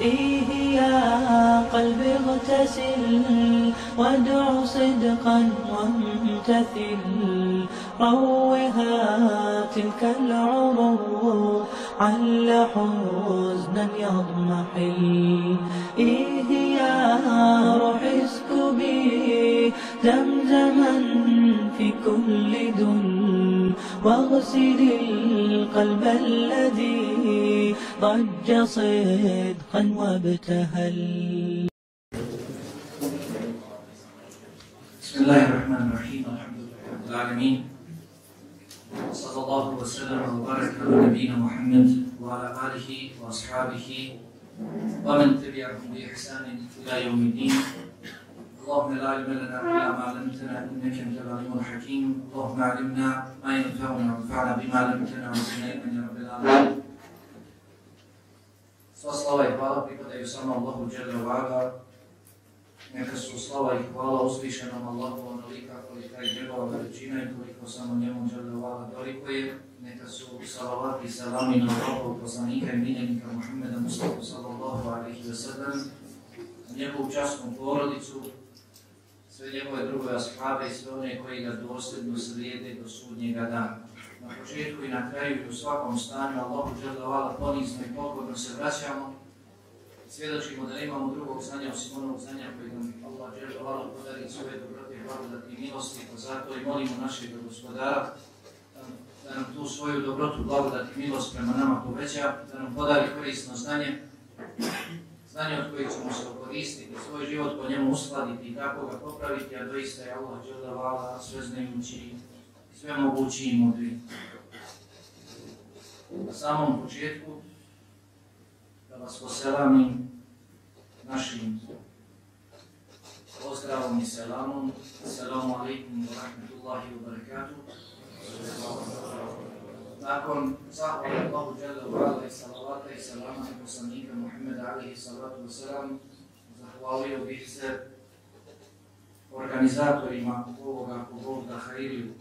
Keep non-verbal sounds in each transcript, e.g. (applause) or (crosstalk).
إيه يا قلبي اغتسل وادع صدقا وامتثل. روها تلك العروق عل حزنا يضمحل إيه يا روح اسكبي زمزما في كل دل واغسل القلب الذي ضج صدقا وابتهل. بسم الله الرحمن الرحيم الحمد لله رب العالمين. صلى الله وسلم وبارك على نبينا محمد وعلى آله وأصحابه ومن تبعهم بإحسان إلى يوم الدين. اللهم لا علم لنا إلا ما علمتنا إنك أنت العليم الحكيم اللهم علمنا ما ينفعنا وانفعنا بما علمتنا وزدنا علما يا رب العالمين Sva slava i hvala pripadaju samo Allahu Đele Vaga, Neka su slava i hvala uzvišenom Allahu onolika kolika je njegova veličina i koliko samo njemu žele ovala toliko je. Neka su salavati i salami na Allahu poslanika i miljenika Muhammeda Mustafa sallallahu alaihi wa sallam, njegovu častnu porodicu, sve njegove druge ashrabe i sve one koji ga dosljedno slijede do sudnjega dana. Na početku i na kraju i u svakom stanju Allahu žele ovala ponizno i pogodno se vraćamo i svjedočimo da imamo drugog znanja osim onog znanja koji nam Allah dželle vala podari svoje dobrote i blagodati i milosti, pa zato i molimo našeg gospodara da, da nam tu svoju dobrotu, blagodat i milost prema nama poveća, da nam podari korisno znanje, znanje od kojeg ćemo se okoristiti, svoj život po njemu uskladiti i tako ga popraviti, a doista je Allah dželavala sve znajući i sve mogući i mudri. Na samom početku da vas poselamim našim pozdravom i selamom. Assalamu alaikum wa rahmatullahi wa barakatuh. Nakon zahvala Allahu Jalla wa ala i salavata i salama i poslanika Muhammeda alihi salatu wa salam, zahvalio bih se organizatorima ovoga pogoda Hairiju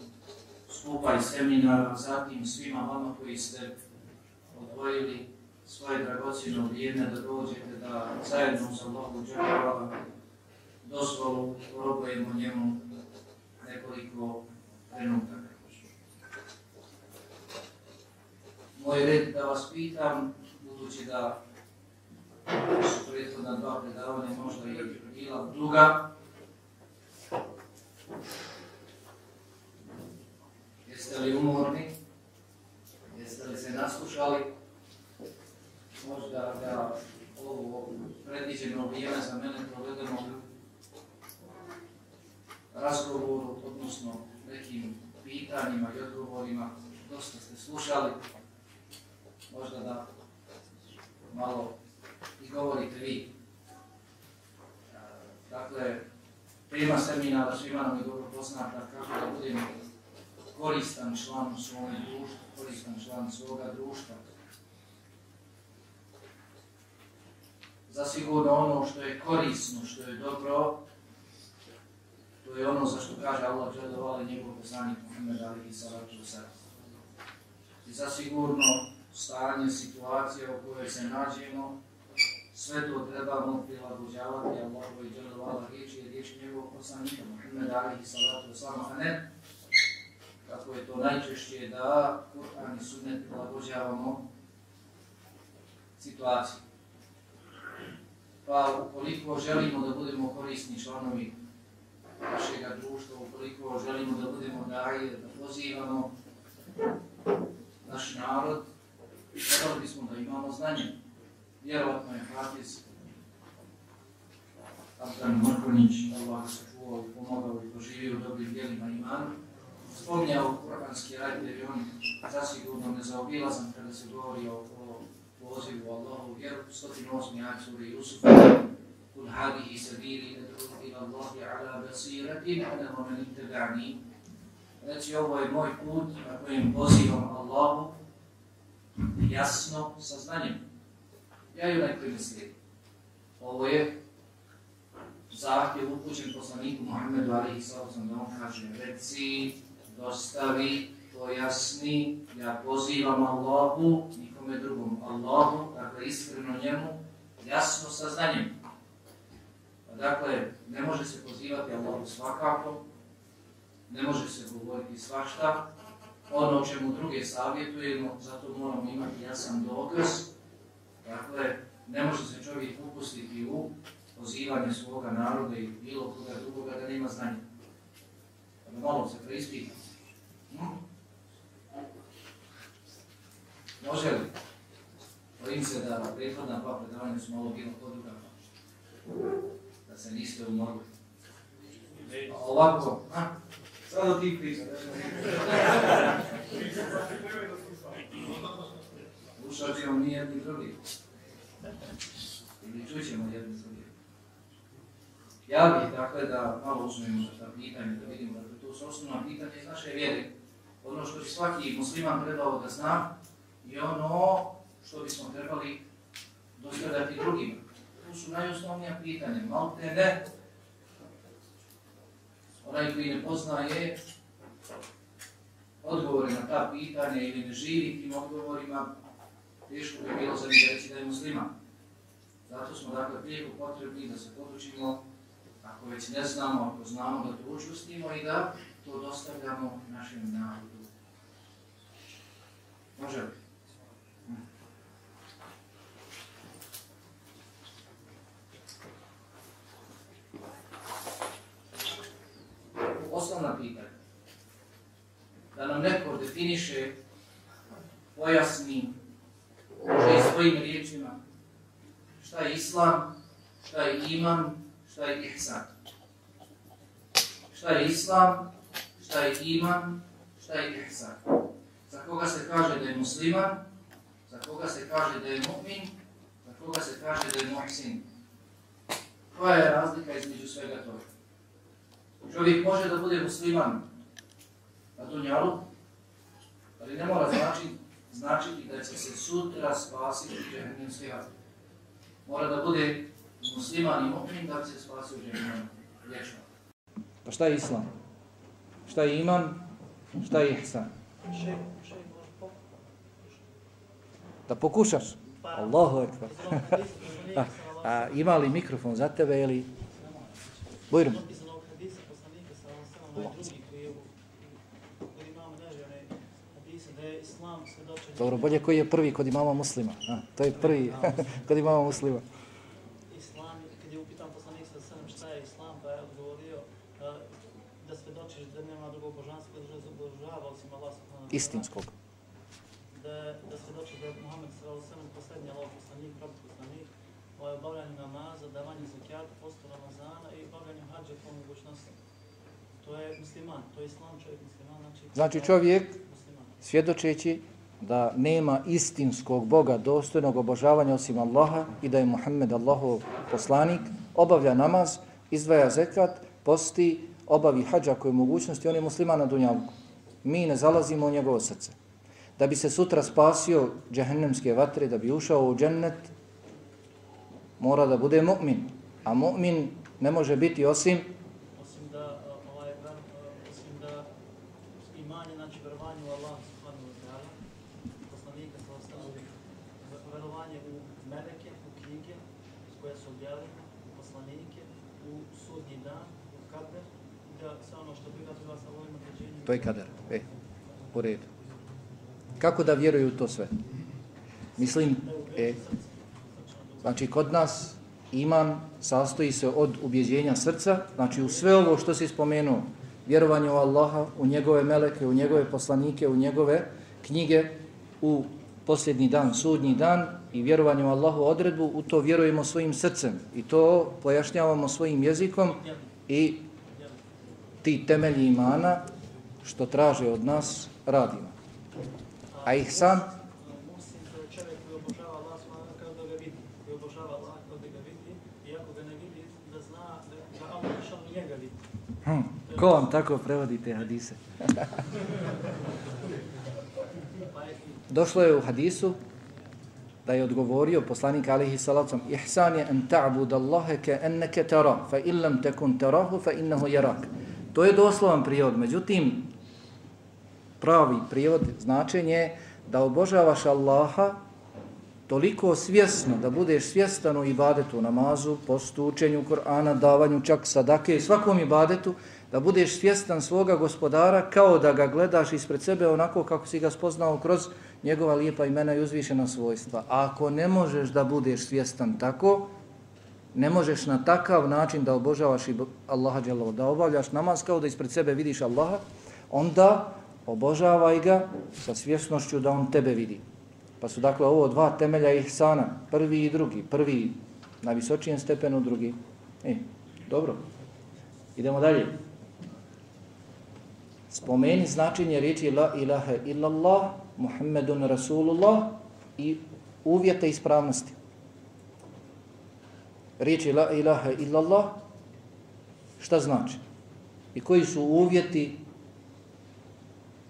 skupa i seminara, zatim svima vama koji ste odvojili svoje dragocino vrijeme da dođete da zajedno sa Allahom džavala dozvolu probujemo njemu nekoliko trenutaka. Moj red da vas pitam, budući da su prethodna dva predavanja možda i bila duga, jeste li umorni? Jeste li se naslušali? možda da ovo predviđeno vrijeme za mene provedemo razgovoru, odnosno nekim pitanjima i odgovorima. Dosta ste slušali, možda da malo i govorite vi. Dakle, tema seminara svima nam je dobro poznata kako da budemo koristan član u svom društvu, koristan član svoga društva, zasigurno ono što je korisno, što je dobro, to je ono za što kaže Allah džedovala njegov poslanik Muhammed Ali i salatu sallam. I zasigurno stanje, situacija u kojoj se nađemo, sve to trebamo prilagođavati Allahu i džedovala riječi i riječ njegov poslanika Muhammed Ali i salatu sallam, a ne kako je to najčešće da Kur'an i Sunnet prilagođavamo situaciju. Pa ukoliko želimo da budemo korisni članovi našeg društva, ukoliko želimo da budemo daje, da pozivamo naš narod, trebali bismo da imamo znanje. Vjerovatno je Hafiz Abdan Mrkonić, Allah se čuvao i pomogao i doživio u dobrim dijelima imanu. Spominjao kuranski rad jer je on zasigurno nezaobilazan kada se govori o pozivu Allahu vjeru, 108. ajat sura Yusuf, Kul hadihi sabili ad'u ila Allahi ala basiratin ana wa man itaga'ni. Znači ovo je moj put na kojem pozivam Allahu Mhm. jasno sa znanjem. Ja ju nekoj misli. Ovo je zahtjev upućen poslaniku Muhammedu alaihi sallam da on kaže reci, dostavi, pojasni, ja pozivam Allahu, nikome drugom Allahu, dakle iskreno njemu, jasno saznanjem. Pa dakle, ne može se pozivati Allahu svakako, ne može se govoriti svašta, ono čemu druge savjetujemo, zato moramo imati jasan dokaz. Dakle, ne može se čovjek upustiti u pozivanje svoga naroda i bilo koga drugoga da nema znanja. Da malo se preispita. Hm? Može li? Bojim se da prethodna dva predavanja su malo bilo poduga, da se niste umorili. Pa ovako, ha? Samo ti priča. Slušat ćemo mi jedni drugi. Ili čućemo jedni drugi. Ja bih, dakle, da malo uzmemo za ta pitanja, da vidimo da to su osnovna pitanja iz naše vjere. Ono što bi svaki musliman trebao da zna i ono što bismo trebali dostavljati drugima. To su najosnovnija pitanja. Malo te ne, onaj koji ne poznaje odgovore na ta pitanja ili ne živi tim odgovorima, teško bi bilo za njega reći da je muslima. Zato smo dakle prijeko potrebni da se podučimo, ako već ne znamo, ako znamo da to učustimo i da to dostavljamo našem narodu. Može li? Osnovna pitanja. Da nam neko definiše, pojasni, može i svojim riječima, šta je islam, šta je iman, šta je ihsan. Šta je islam, šta je iman, šta je ihsan. Za koga se kaže da je musliman, za koga se kaže da je mu'min, za koga se kaže da je muhsin. Koja je razlika između svega toga? Čovjek može da bude musliman na dunjalu, ali ne mora znači, značiti da će se sutra spasiti u džehennemske vatre. Mora da bude musliman i mu'min da će se spasiti u džehennem vječno. Pa šta je islam? Šta je iman? Šta je ihsan? Da pokušaš? Allahu ekber. (laughs) a, a ima li mikrofon za tebe ili... Bujrum drugi koji je kod imama nevjerne napisao da je islam svjedočen... Dobro, bolje koji je prvi kod imama muslima. A, to je prvi (laughs) kod imama muslima. Islam, kad je upitan poslanik sa srem šta je islam, pa je odgovorio da, svjedočiš da nema drugog božanstva da obožava osim Allah subhanahu Istinskog. Da, da svjedoči da je Muhammed sallallahu alejhi ve sellem posljednji Allah poslanik, pravi poslanik, ovaj obavljanje namaza, davanje zakijata, postu Ramazana i obavljanje hađa po mogućnosti. To je musliman, to je islam čovjek musliman. Znači, znači čovjek svjedočeći da nema istinskog Boga dostojnog obožavanja osim Allaha i da je Muhammed Allahov poslanik, obavlja namaz, izdvaja zekat, posti, obavi hađa koje mogućnosti, on je musliman na dunjavku. Mi ne zalazimo u njegovo srce. Da bi se sutra spasio džehennemske vatre, da bi ušao u džennet, mora da bude mu'min. A mu'min ne može biti osim To je kader. E, u redu. Kako da vjeruju to sve? Mislim, e, znači kod nas iman sastoji se od ubjeđenja srca, znači u sve ovo što se spomenuo, vjerovanje u Allaha, u njegove meleke, u njegove poslanike, u njegove knjige, u posljednji dan, sudnji dan i vjerovanje u Allahu odredbu, u to vjerujemo svojim srcem i to pojašnjavamo svojim jezikom i ti temelji imana što traže od nas, radimo. A ih sam? Hm, ko vam tako prevodi te hadise? (laughs) Došlo je u hadisu da je odgovorio poslanik alihi salacom ihsan je en ta'bud Allahe ke enneke tara fa illam tekun tarahu fa innahu jarak. To je doslovan prijevod, međutim pravi prijevod značenje da obožavaš Allaha toliko svjesno da budeš svjestan u ibadetu, namazu, postu, učenju Kur'ana, davanju čak sadake i svakom ibadetu, da budeš svjestan svoga gospodara kao da ga gledaš ispred sebe onako kako si ga spoznao kroz njegova lijepa imena i uzvišena svojstva. A ako ne možeš da budeš svjestan tako, ne možeš na takav način da obožavaš i Allaha dželalu, da obavljaš namaz kao da ispred sebe vidiš Allaha, onda obožavaj ga sa svjesnošću da on tebe vidi. Pa su dakle ovo dva temelja ihsana, prvi i drugi. Prvi na visočijem stepenu, drugi. E, dobro. Idemo dalje. Spomeni značenje riječi la ilaha illallah, Muhammedun Rasulullah i uvjete ispravnosti. Riječi la ilaha illallah, šta znači? I koji su uvjeti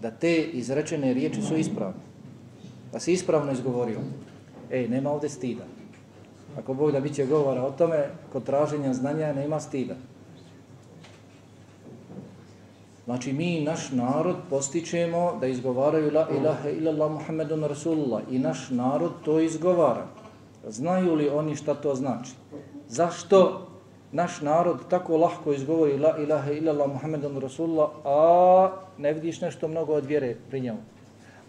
da te izrečene riječi su ispravne? Da si ispravno izgovorio. Ej, nema ovdje stida. Ako Bog da biće govora o tome, kod traženja znanja nema stida. Znači mi naš narod postičemo da izgovaraju la ilaha illallah muhammedun rasulullah i naš narod to izgovara. Znaju li oni šta to znači? Zašto naš narod tako lahko izgovori la ilaha illallah muhammedun rasulullah, a ne vidiš nešto mnogo od vjere pri njemu?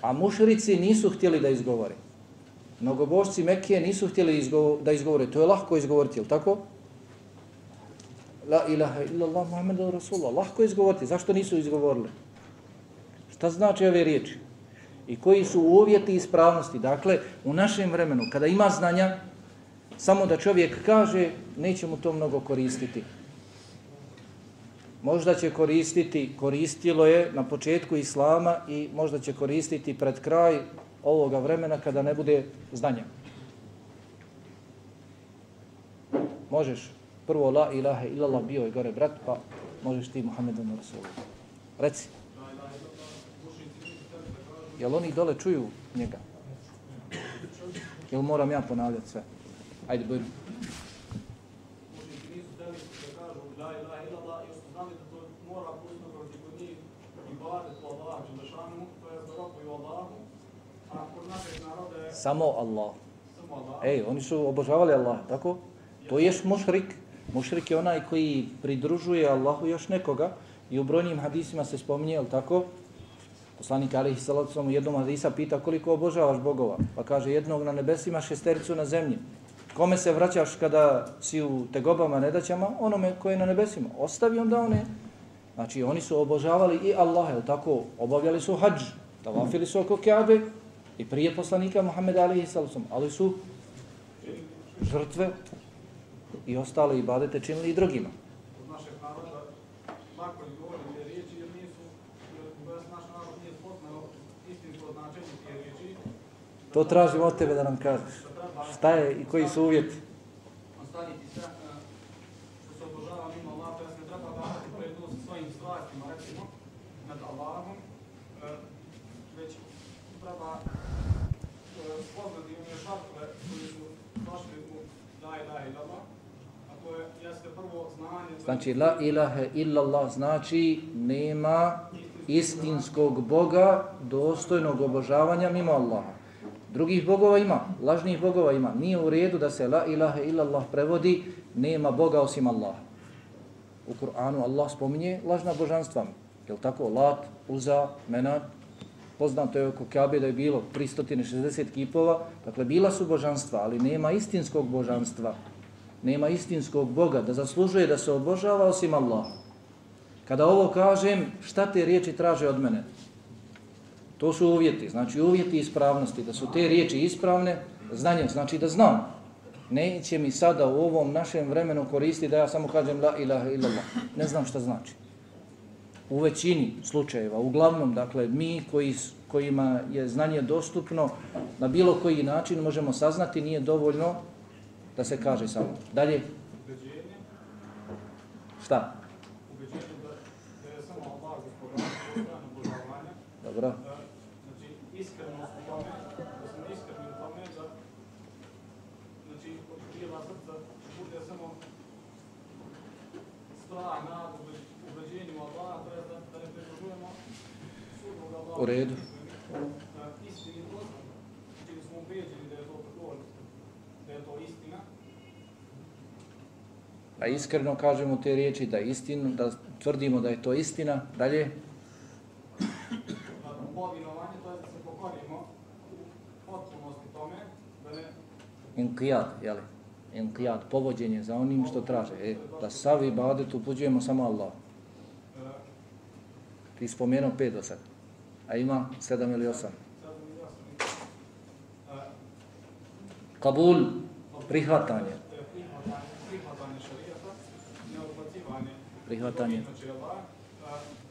A mušrici nisu htjeli da izgovore. Mnogobošci Mekije nisu htjeli da izgovore. To je lahko izgovoriti, je tako? La ilaha illallah Muhammedun Rasulullah. Lahko izgovoriti. Zašto nisu izgovorili? Šta znači ove riječi? I koji su uvjeti ispravnosti? Dakle, u našem vremenu, kada ima znanja, samo da čovjek kaže, neće mu to mnogo koristiti. Možda će koristiti, koristilo je na početku Islama i možda će koristiti pred kraj ovoga vremena kada ne bude znanja. Možeš prvo la ilaha illallah bio je gore brat, pa možeš ti Muhammedun Rasulullah. Reci. Jel oni dole čuju njega? Jel moram ja ponavljati sve? Ajde, bojim. Samo Allah. Ej, oni su obožavali Allah, tako? To je mušrik. Mušrik je onaj koji pridružuje Allahu još nekoga i u brojnim hadisima se spominje, jel tako? Poslanik Alihi Salatu u jednom hadisa pita koliko obožavaš bogova. Pa kaže jednog na nebesima, šestericu na zemlji. Kome se vraćaš kada si u tegobama, nedaćama? Onome koje je na nebesima. Ostavi onda one. Znači oni su obožavali i Allaha, je tako? Obavljali su hađ, tavafili su oko Kaabe i prije poslanika Muhammeda Alihi Salatu ali su žrtve i ostale ibadete činili i drugima. Od našeg naroda lako je te riječi jer nisu, jer naš narod nije spoznao istinsko značenje te riječi. To tražimo od tebe da nam kažeš. Šta je i koji su uvjeti? Ostaviti se što se obožava mimo Allah, to je se treba bahati prednost svojim stvarima, recimo, nad Allahom, već treba spoznati one šartove koji su došli u daj, daj, Allah, Znači, la ilaha illallah znači nema istinskog Boga dostojnog obožavanja mimo Allaha. Drugih bogova ima, lažnih bogova ima. Nije u redu da se la ilaha illallah prevodi nema Boga osim Allaha. U Kur'anu Allah spominje lažna božanstva. Je li tako? Lat, Uza, Menat. Poznato je oko Kabe da je bilo 360 kipova. Dakle, bila su božanstva, ali nema istinskog božanstva nema istinskog Boga, da zaslužuje da se obožava osim Allaha. Kada ovo kažem, šta te riječi traže od mene? To su uvjeti, znači uvjeti ispravnosti, da su te riječi ispravne, znanje, znači da znam. Neće mi sada u ovom našem vremenu koristiti da ja samo kažem la ilaha illallah. Ne znam šta znači. U većini slučajeva, uglavnom, dakle, mi koji, kojima je znanje dostupno, na bilo koji način možemo saznati, nije dovoljno da se kaže samo. Dalje. Ubeđenje. Šta? Ubeđenje da, je samo Allah gospodar. Dobro. Znači, iskrenost u tome, da smo iskreni u tome, da znači, od tijela srca bude samo strah, nad, ubeđenju Allah, to je da, da ne pridružujemo sudnog Allah. U redu. Istinitost, smo ubeđeni da je to tako, je to istina, Da iskreno kažemo te riječi, da istinu, da tvrdimo da je to istina. Dalje, povinovanje, to je da se pokorimo u potpunosti tome, da ne inqijad, jeli? Inqiyad, povođenje za onim što traže. E, da sav ibadet upuđujemo samo Allah. Ti spomenuo pet do sad. A ima sedam ili osam. Kabul, prihvatanje. prihvatanje,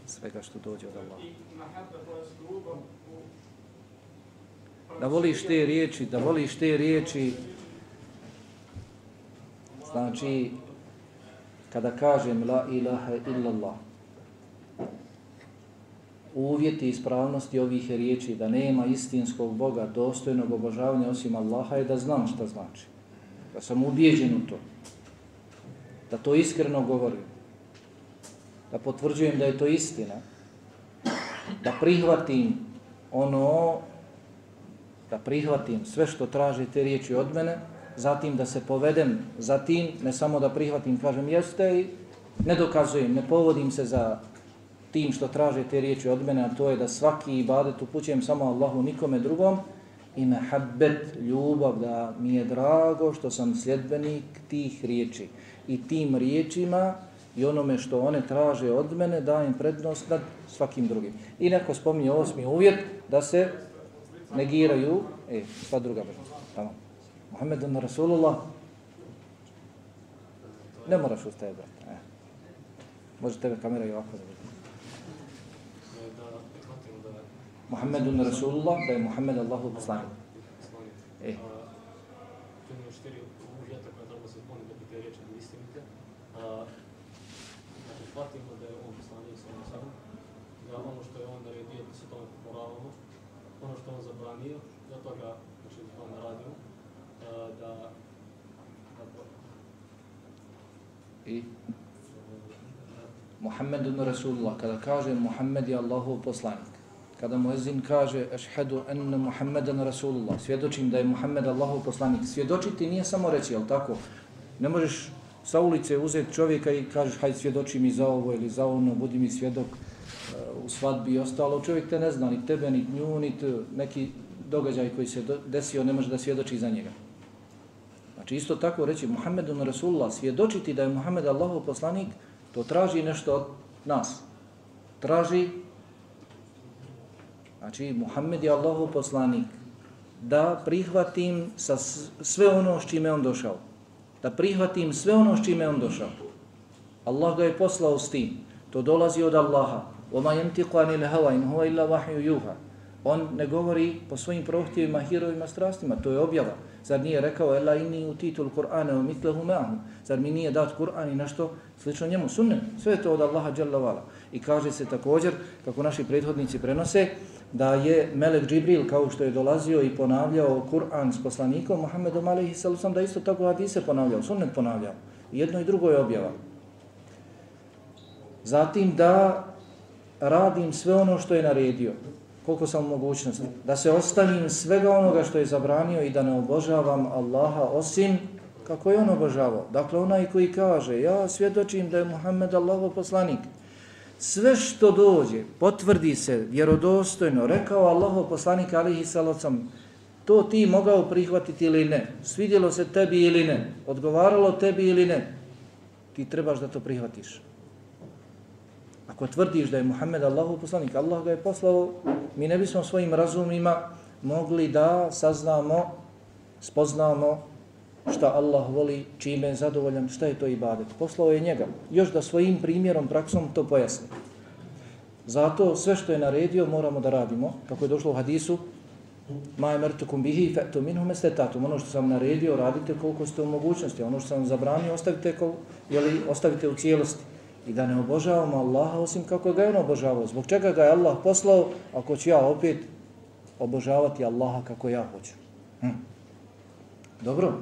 Svega što dođe od Allaha. Da voliš te riječi, da voliš te riječi, znači, kada kažem la ilaha illallah, uvjeti ispravnosti ovih riječi da nema istinskog Boga dostojnog obožavanja osim Allaha je da znam šta znači. Da sam ubijeđen u to. Da to iskreno govorim. Da potvrđujem da je to istina. Da prihvatim ono da prihvatim sve što traže te riječi od mene, zatim da se povedem za tim, ne samo da prihvatim, kažem jeste i ne dokazujem, ne povodim se za tim što traže te riječi od mene, a to je da svaki ibadet upućujem samo Allahu nikome drugom i mehabbet, ljubav, da mi je drago što sam sljedbenik tih riječi. I tim riječima i onome što one traže od mene dajem prednost nad svakim drugim. I neko spominje osmi uvjet da se negiraju, e, sva druga Tamam. Tamo. Muhammedun Rasulullah, ne moraš ustaje, brate. E. Može tebe kamera i ovako je Muhammedun Rasulullah, da je Muhammed Allahu poslanik. E. Tu imamo četiri uvjeta koje treba se ispuniti da bi te riječi bili istinite. A, Da prihvatimo da je on poslanik sa sadom, da ono što je on naredio da se tome pokoravamo, ono što on zabranio, da toga da, da, I Muhammedun Rasulullah, kada kaže Muhammed je Allahov poslanik, kada muezin kaže ašhedu enne Muhammeden Rasulullah, svjedočim da je Muhammed Allahov poslanik, svjedočiti nije samo reći, jel tako? Ne možeš sa ulice uzeti čovjeka i kažeš hajde svjedoči mi za ovo ili za ono, budi mi svjedok uh, u svadbi i ostalo. Čovjek te ne zna, ni tebe, ni nju, ni te, neki događaj koji se do- desio, ne može da svjedoči za njega. Znači isto tako reći Muhammedun Rasulullah, svjedočiti da je Muhammed Allahov poslanik, to traži nešto od nas. Traži, znači Muhammed je Allahov poslanik, da prihvatim sa s- sve ono s čime je on došao. Da prihvatim sve ono s čime je on došao. Allah ga je poslao s tim. To dolazi od Allaha. وَمَا يَنْتِقُ عَنِ الْهَوَا إِنْ هُوَ إِلَّا وَحْيُ يُوحَى On ne govori po svojim prohtjevima, hirovima, strastima. To je objava. Zar nije rekao Ela inni u titul Kur'ana u mitlehu ma'ahu. Zar mi nije dat Kur'an i nešto slično njemu? Sunnet. Sve je to od Allaha dželle vala. I kaže se također, kako naši prethodnici prenose, da je Melek Džibril, kao što je dolazio i ponavljao Kur'an s poslanikom Muhammedom alaihi sallam, da isto tako hadise ponavljao, sunnet ponavljao. Jedno i drugo je objava. Zatim da radim sve ono što je naredio, koliko sam mogućnosti, da se ostavim svega onoga što je zabranio i da ne obožavam Allaha osim kako je on obožavao. Dakle, onaj koji kaže, ja svjedočim da je Muhammed Allahov poslanik, sve što dođe, potvrdi se vjerodostojno, rekao Allahov poslanik alihi salocam, to ti mogao prihvatiti ili ne, svidjelo se tebi ili ne, odgovaralo tebi ili ne, ti trebaš da to prihvatiš. Ako tvrdiš da je Muhammed Allahu poslanik, Allah ga je poslao, mi ne bismo svojim razumima mogli da saznamo, spoznamo šta Allah voli, čime je zadovoljan, šta je to ibadet. Poslao je njega. Još da svojim primjerom, praksom to pojasni. Zato sve što je naredio moramo da radimo, kako je došlo u hadisu, ma emertukum bihi fe'tu minhum estetatum. Ono što sam naredio, radite koliko ste u mogućnosti. Ono što sam zabranio, ostavite, ko, jeli, ostavite u cijelosti. I da ne obožavamo Allaha osim kako ga je on obožavao. Zbog čega ga je Allah poslao, ako ću ja opet obožavati Allaha kako ja hoću. Hm. Dobro.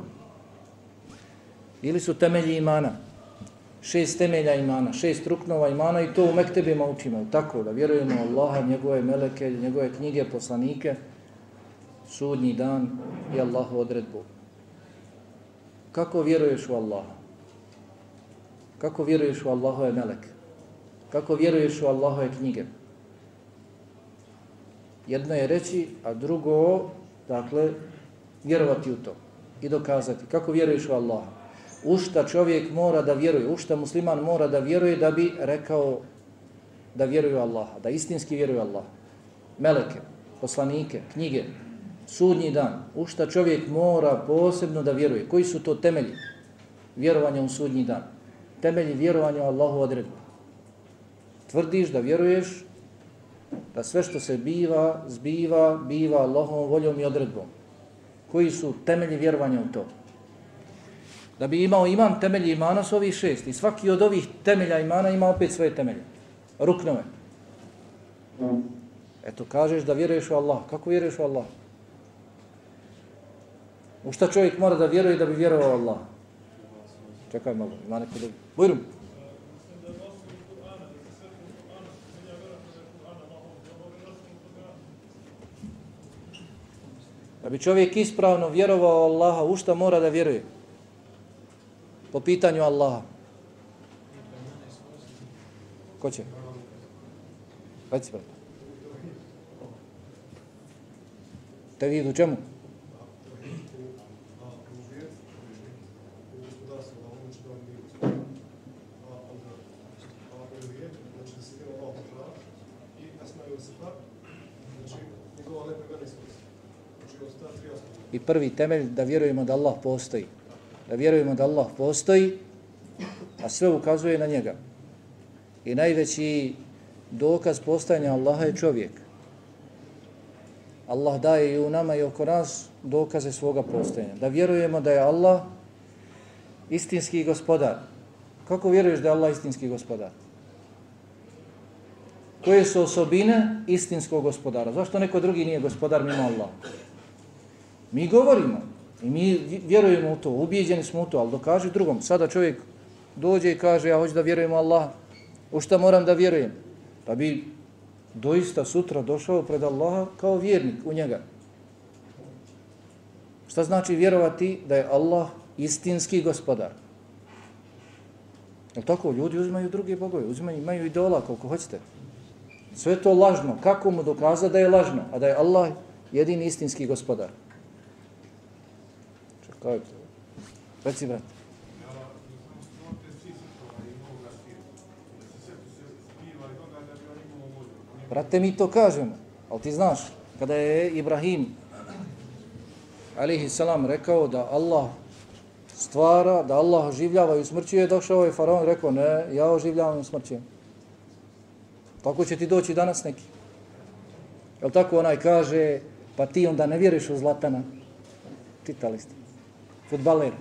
Ili su temelji imana. Šest temelja imana, šest ruknova imana i to u mektebima učimo. Tako da vjerujemo Allaha, njegove meleke, njegove knjige, poslanike, sudnji dan i Allahu odredbu. kako vjeruješ u Allaha? Kako vjeruješ u Allahove meleke? Kako vjeruješ u Allahove knjige? Jedno je reći, a drugo, dakle, vjerovati u to i dokazati. Kako vjeruješ u Allaha? U šta čovjek mora da vjeruje? U šta musliman mora da vjeruje da bi rekao da vjeruje u Allaha? Da istinski vjeruje u Allaha? Meleke, poslanike, knjige, sudnji dan. U šta čovjek mora posebno da vjeruje? Koji su to temelji vjerovanja u sudnji dan? Temelji vjerovanja u Allahu odredbu. Tvrdiš da vjeruješ da sve što se biva, zbiva, biva Allahom voljom i odredbom. Koji su temelji vjerovanja u to? Da bi imao imam temelji imana su ovih šest. I svaki od ovih temelja imana ima opet svoje temelje. Ruknove. Eto, kažeš da vjeruješ u Allah. Kako vjeruješ u Allah? U šta čovjek mora da vjeruje da bi vjerovao u Allah? Čekaj malo, ima neko drugi. Bujrum. Da bi čovjek ispravno vjerovao Allaha, u šta mora da vjeruje? Po pitanju Allaha. Ko će? Reci, brate. Te vidu čemu? I prvi temelj da vjerujemo da Allah postoji. Da vjerujemo da Allah postoji, a sve ukazuje na njega. I najveći dokaz postojanja Allaha je čovjek. Allah daje i u nama i oko nas dokaze svoga postojanja. Da vjerujemo da je Allah istinski gospodar. Kako vjeruješ da je Allah istinski gospodar? Koje su osobine istinskog gospodara? Zašto neko drugi nije gospodar mimo Allaha? Mi govorimo i mi vjerujemo u to, ubijeđeni smo u to, ali dokaži drugom. Sada čovjek dođe i kaže ja hoću da vjerujem u Allah. U šta moram da vjerujem? Pa bi doista sutra došao pred Allaha kao vjernik u njega. Šta znači vjerovati da je Allah istinski gospodar? Je tako? Ljudi uzimaju druge bogove, uzimaju, imaju idola koliko hoćete. Sve to lažno. Kako mu dokaza da je lažno? A da je Allah jedini istinski gospodar? Čekaj, reci brat. Brate, mi to kažemo, ali ti znaš, kada je Ibrahim, alihi salam, rekao da Allah stvara, da Allah oživljava i usmrćuje, došao je faraon rekao, ne, ja oživljavam i usmrćujem. Tako će ti doći danas neki. Jel tako onaj kaže, pa ti onda ne vjeriš u Zlatana? Čitali ste. Futbaler.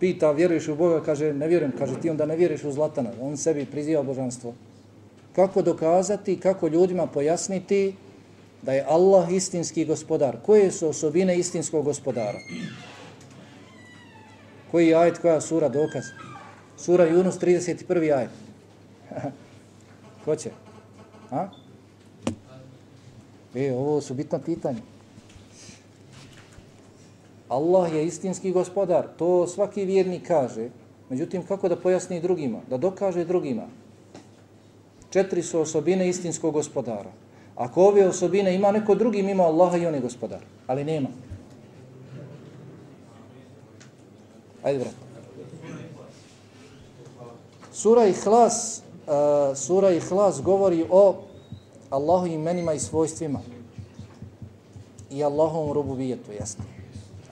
Pita, vjeruješ u Boga? Kaže, ne vjerujem. Kaže, ti onda ne vjeruješ u Zlatana. On sebi priziva božanstvo kako dokazati, kako ljudima pojasniti da je Allah istinski gospodar. Koje su osobine istinskog gospodara? Koji je ajet, koja sura dokaz? Sura Yunus, 31. ajet. (laughs) Ko će? A? E, ovo su bitna pitanja. Allah je istinski gospodar, to svaki vjernik kaže. Međutim, kako da pojasni drugima? Da dokaže drugima. Četiri su osobine istinskog gospodara. Ako ove osobine ima neko drugi mimo Allaha i on je gospodar. Ali nema. Ajde, brat. Sura Ihlas, uh, sura Ihlas govori o Allahu imenima i svojstvima. I Allahovom rububijetu, jasno.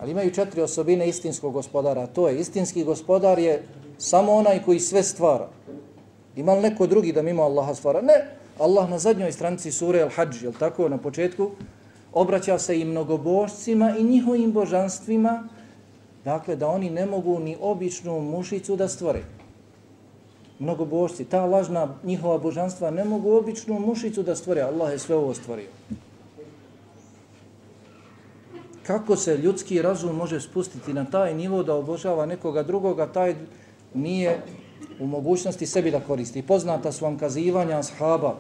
Ali imaju četiri osobine istinskog gospodara. To je, istinski gospodar je samo onaj koji sve stvara. Ima li neko drugi da mimo Allaha stvara? Ne. Allah na zadnjoj stranici sure Al-Hajj, je tako, na početku, obraća se i mnogobožcima i njihovim božanstvima, dakle, da oni ne mogu ni običnu mušicu da stvore. Mnogobožci, ta lažna njihova božanstva ne mogu običnu mušicu da stvore. Allah je sve ovo stvorio. Kako se ljudski razum može spustiti na taj nivo da obožava nekoga drugoga, taj nije u mogućnosti sebi da koristi. Poznata su vam kazivanja ashaba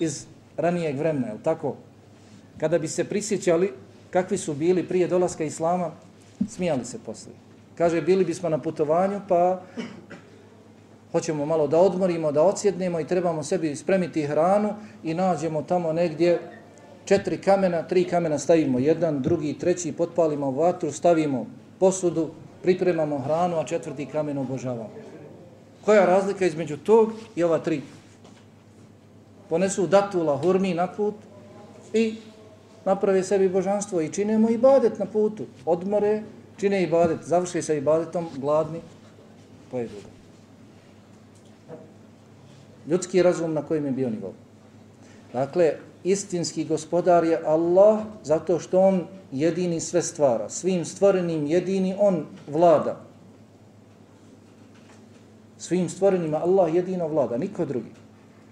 iz ranijeg vremena, je tako? Kada bi se prisjećali kakvi su bili prije dolaska Islama, smijali se poslije. Kaže, bili bismo na putovanju, pa hoćemo malo da odmorimo, da odsjednemo i trebamo sebi spremiti hranu i nađemo tamo negdje četiri kamena, tri kamena stavimo, jedan, drugi, treći, potpalimo vatru, stavimo posudu, pripremamo hranu, a četvrti kamen obožavamo. Koja razlika između tog i ova tri? Ponesu datula hurmi na put i naprave sebi božanstvo i činemo i badet na putu. Odmore, čine i badet, završi se i badetom, gladni, pojedu ga. Ljudski razum na kojem je bio nivou. Dakle, istinski gospodar je Allah zato što on jedini sve stvara. Svim stvorenim jedini on vlada. Svim stvorenima Allah jedino vlada, niko drugi.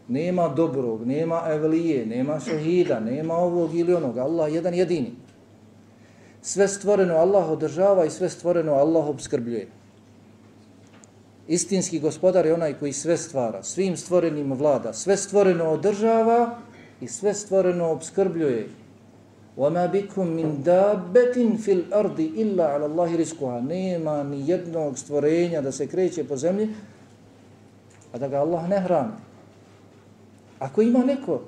Nema dobrog, nema evlije, nema šehida, nema ovog ili onog. Allah jedan jedini. Sve stvoreno Allah održava i sve stvoreno Allah obskrbljuje. Istinski gospodar je onaj koji sve stvara, svim stvorenim vlada, sve stvoreno održava i sve stvoreno obskrbljuje. وَمَا بِكُمْ مِنْ دَابَّةٍ فِي الْأَرْضِ إِلَّا عَلَى اللَّهِ رِسْكُهَا Nema ni jednog stvorenja da se kreće po zemlji, a da ga Allah ne hrani. Ako ima neko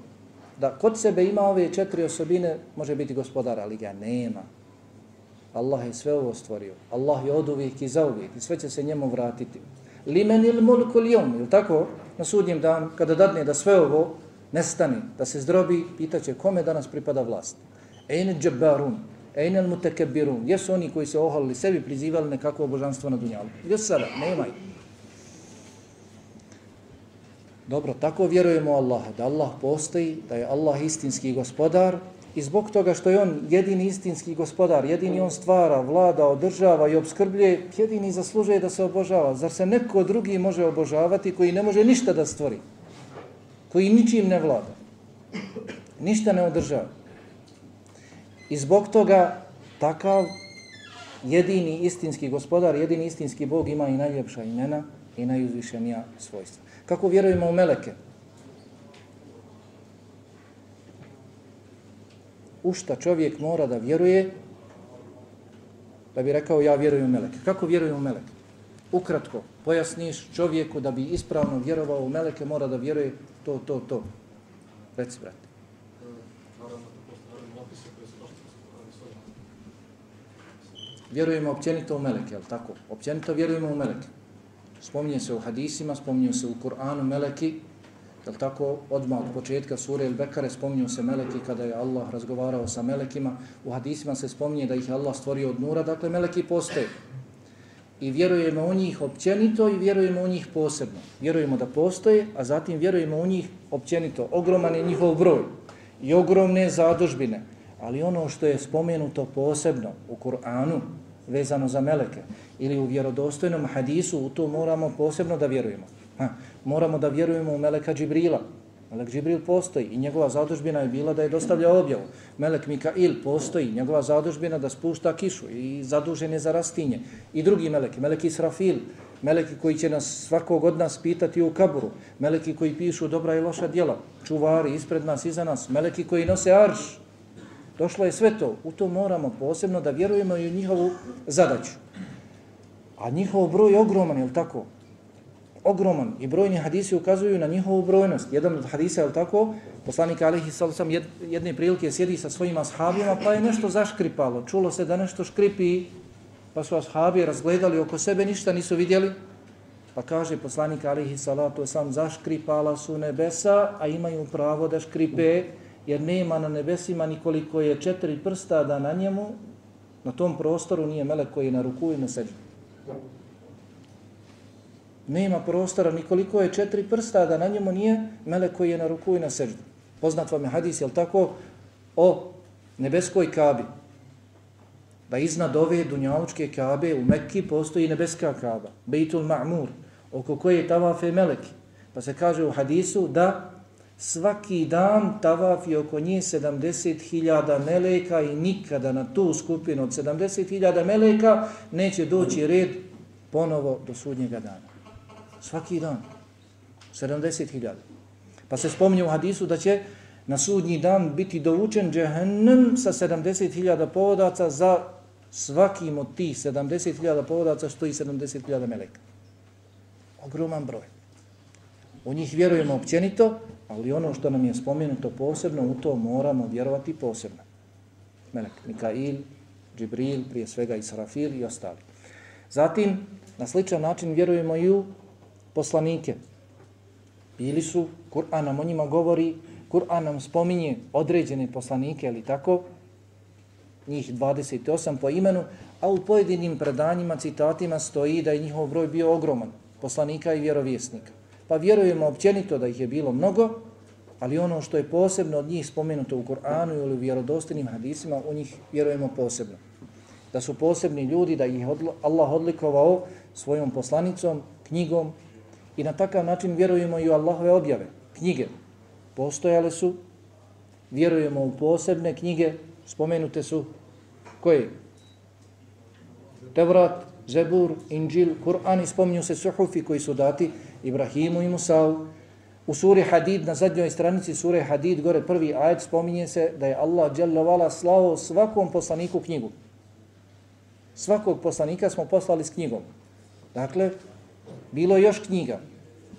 da kod sebe ima ove četiri osobine, može biti gospodar, ali ga nema. Allah je sve ovo stvorio. Allah je od uvijek i za uvijek i sve će se njemu vratiti. Limen il mulku lijom, ili tako? Na sudnjem dan, kada dadne da sve ovo nestani, da se zdrobi, pitaće kome danas pripada vlast. Ejne džabarun, ejne mutekebirun, gdje su oni koji se oholili, sebi, prizivali nekako božanstvo na dunjalu? Gdje su sada? Nema ih. Dobro, tako vjerujemo Allaha, da Allah postoji, da je Allah istinski gospodar i zbog toga što je on jedini istinski gospodar, jedini on stvara, vlada, održava i obskrblje, jedini zaslužuje da se obožava. Zar se neko drugi može obožavati koji ne može ništa da stvori? Koji ničim ne vlada? Ništa ne održava. I zbog toga takav jedini istinski gospodar, jedini istinski Bog ima i najljepša imena i najuzvišenija svojstva. Kako vjerujemo u meleke? U šta čovjek mora da vjeruje da bi rekao ja vjerujem u meleke. Kako vjerujem u meleke? Ukratko, pojasniš čovjeku da bi ispravno vjerovao u meleke, mora da vjeruje to, to, to. Reci, brate. Vjerujemo općenito u meleke, jel tako? Općenito vjerujemo u meleke. Spominje se u hadisima, spominje se u Kur'anu meleki, jel tako, odmah od početka sure El Bekare spominju se meleki kada je Allah razgovarao sa melekima. U hadisima se spominje da ih je Allah stvorio od nura, dakle meleki postoje. I vjerujemo u njih općenito i vjerujemo u njih posebno. Vjerujemo da postoje, a zatim vjerujemo u njih općenito. Ogroman je njihov broj i ogromne zadužbine. Ali ono što je spomenuto posebno u Kur'anu, vezano za meleke, ili u vjerodostojnom hadisu, u to moramo posebno da vjerujemo. Ha, moramo da vjerujemo u Meleka Džibrila. Melek Džibril postoji i njegova zadužbina je bila da je dostavlja objavu. Melek Mikail postoji, njegova zadužbina da spušta kišu i zadužen je za rastinje. I drugi meleki, meleki Israfil, meleki koji će nas svakog od nas pitati u kaburu, meleki koji pišu dobra i loša djela, čuvari ispred nas, iza nas, meleki koji nose arš. Došlo je sve to. U to moramo posebno da vjerujemo i u njihovu zadaću. A njihov broj je ogroman, je tako? Ogroman. I brojni hadisi ukazuju na njihovu brojnost. Jedan od hadisa, je tako? Poslanik Alihi Salusam jedne prilike sjedi sa svojim ashabima, pa je nešto zaškripalo. Čulo se da nešto škripi, pa su ashabi razgledali oko sebe, ništa nisu vidjeli. Pa kaže poslanik Alihi Salatu sam zaškripala su nebesa, a imaju pravo da škripe, jer nema na nebesima nikoliko je četiri prsta da na njemu, na tom prostoru nije melek koji je na ruku i na seđu. Nema prostora nikoliko je četiri prsta da na njemu nije melek koji je na ruku i na seždu. Poznat vam je hadis, jel tako, o nebeskoj kabi. Da iznad ove dunjalučke kabe u Mekki postoji nebeska kaba, Bejtul Ma'mur, oko koje je tavafe meleki. Pa se kaže u hadisu da svaki dan tavafi oko nje 70.000 meleka i nikada na tu skupinu od 70.000 meleka neće doći red ponovo do sudnjega dana. Svaki dan. 70.000. Pa se spominje u hadisu da će na sudnji dan biti dovučen džehennem sa 70.000 povodaca za svakim od tih 70.000 povodaca stoji 70.000 meleka. Ogroman broj. U njih vjerujemo općenito, ali ono što nam je spomenuto posebno, u to moramo vjerovati posebno. Melek, Mikail, Džibril, prije svega Israfil i ostali. Zatim, na sličan način vjerujemo i u poslanike. Bili su, Kur'an nam o njima govori, Kur'an nam spominje određene poslanike, ali tako, njih 28 po imenu, a u pojedinim predanjima, citatima stoji da je njihov broj bio ogroman, poslanika i vjerovjesnika. Pa vjerujemo općenito da ih je bilo mnogo, ali ono što je posebno od njih spomenuto u Koranu ili u vjerodostinim hadisima, u njih vjerujemo posebno. Da su posebni ljudi, da ih Allah odlikovao svojom poslanicom, knjigom i na takav način vjerujemo i u Allahove objave, knjige. Postojale su, vjerujemo u posebne knjige, spomenute su koje? Tevrat, Zebur, Inđil, Kur'an i spominju se suhufi koji su dati Ibrahimu i Musa'u. U suri Hadid, na zadnjoj stranici sure Hadid, gore prvi ajet, spominje se da je Allah dželovala slavo svakom poslaniku knjigu. Svakog poslanika smo poslali s knjigom. Dakle, bilo još knjiga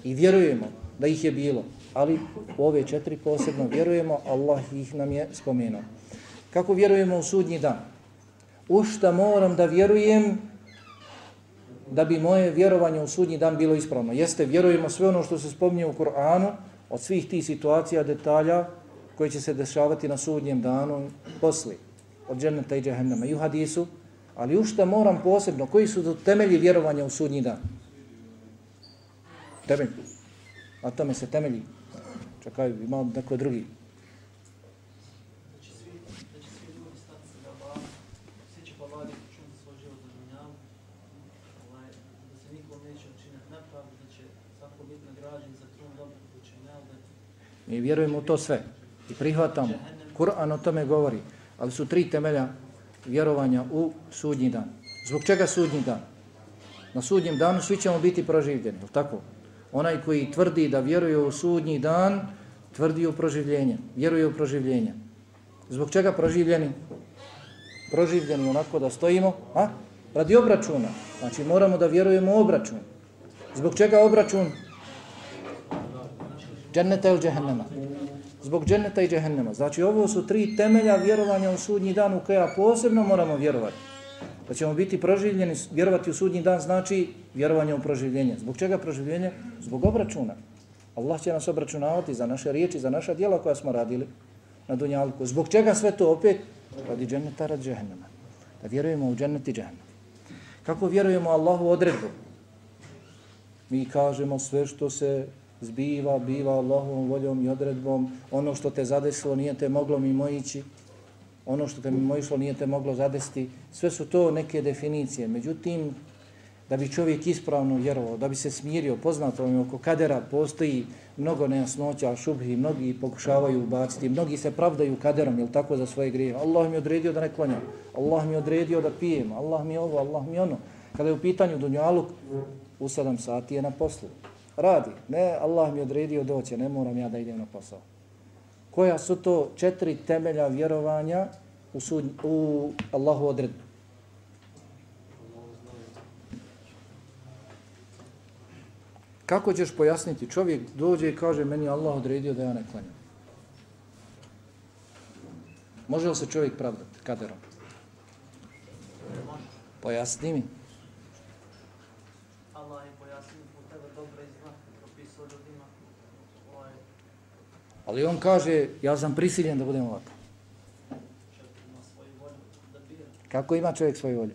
i vjerujemo da ih je bilo, ali u ove četiri posebno vjerujemo, Allah ih nam je spomenuo. Kako vjerujemo u sudnji dan? U šta moram da vjerujem da bi moje vjerovanje u sudnji dan bilo ispravno? Jeste, vjerujemo sve ono što se spominje u Koranu, od svih tih situacija, detalja koje će se dešavati na sudnjem danu posli, od dženeta i džahennama i u hadisu, ali u šta moram posebno, koji su temelji vjerovanja u sudnji dan? Temelj. A tome se temelji. Čekaj, ima neko drugi. Mi vjerujemo u to sve i prihvatamo. Kur'an o tome govori, ali su tri temelja vjerovanja u sudnji dan. Zbog čega sudnji dan? Na sudnjem danu svi ćemo biti proživljeni, je tako? Onaj koji tvrdi da vjeruje u sudnji dan, tvrdi u proživljenje, vjeruje u proživljenje. Zbog čega proživljeni? Proživljeni onako da stojimo, a? Radi obračuna. Znači moramo da vjerujemo u obračun. Zbog čega obračun? Dženneta ili džehennema. Zbog dženneta i džehennema. Znači ovo su tri temelja vjerovanja u sudnji dan u koja posebno moramo vjerovati. Pa ćemo biti proživljeni, vjerovati u sudnji dan znači vjerovanje u proživljenje. Zbog čega proživljenje? Zbog obračuna. Allah će nas obračunavati za naše riječi, za naša djela koja smo radili na Dunjalku. Zbog čega sve to opet? Radi dženneta, radi džehennema. Da vjerujemo u džennet i džehennem. Kako vjerujemo Allahu odredbu? Mi kažemo sve što se zbiva, biva Allahovom voljom i odredbom. Ono što te zadesilo nije te moglo mimo ići. Ono što te mimoišlo nije te moglo zadesti. Sve su to neke definicije. Međutim, da bi čovjek ispravno vjerovao, da bi se smirio, poznato je oko kadera postoji mnogo nejasnoća, šubhi, mnogi pokušavaju ubaciti, mnogi se pravdaju kaderom, jel tako, za svoje grije. Allah mi odredio da ne klanjam, Allah mi odredio da pijem, Allah mi ovo, Allah mi ono. Kada je u pitanju dunjaluk, u sedam sati je na poslu radi. Ne, Allah mi odredio doće, ne moram ja da idem na posao. Koja su to četiri temelja vjerovanja u, sud, u Allahu odredbu? Kako ćeš pojasniti? Čovjek dođe i kaže meni Allah odredio da ja ne klanjam. Može li se čovjek pravdati kaderom? Pojasni mi. Ali on kaže, ja sam prisiljen da budem ovakav. Kako ima čovjek svoju volju?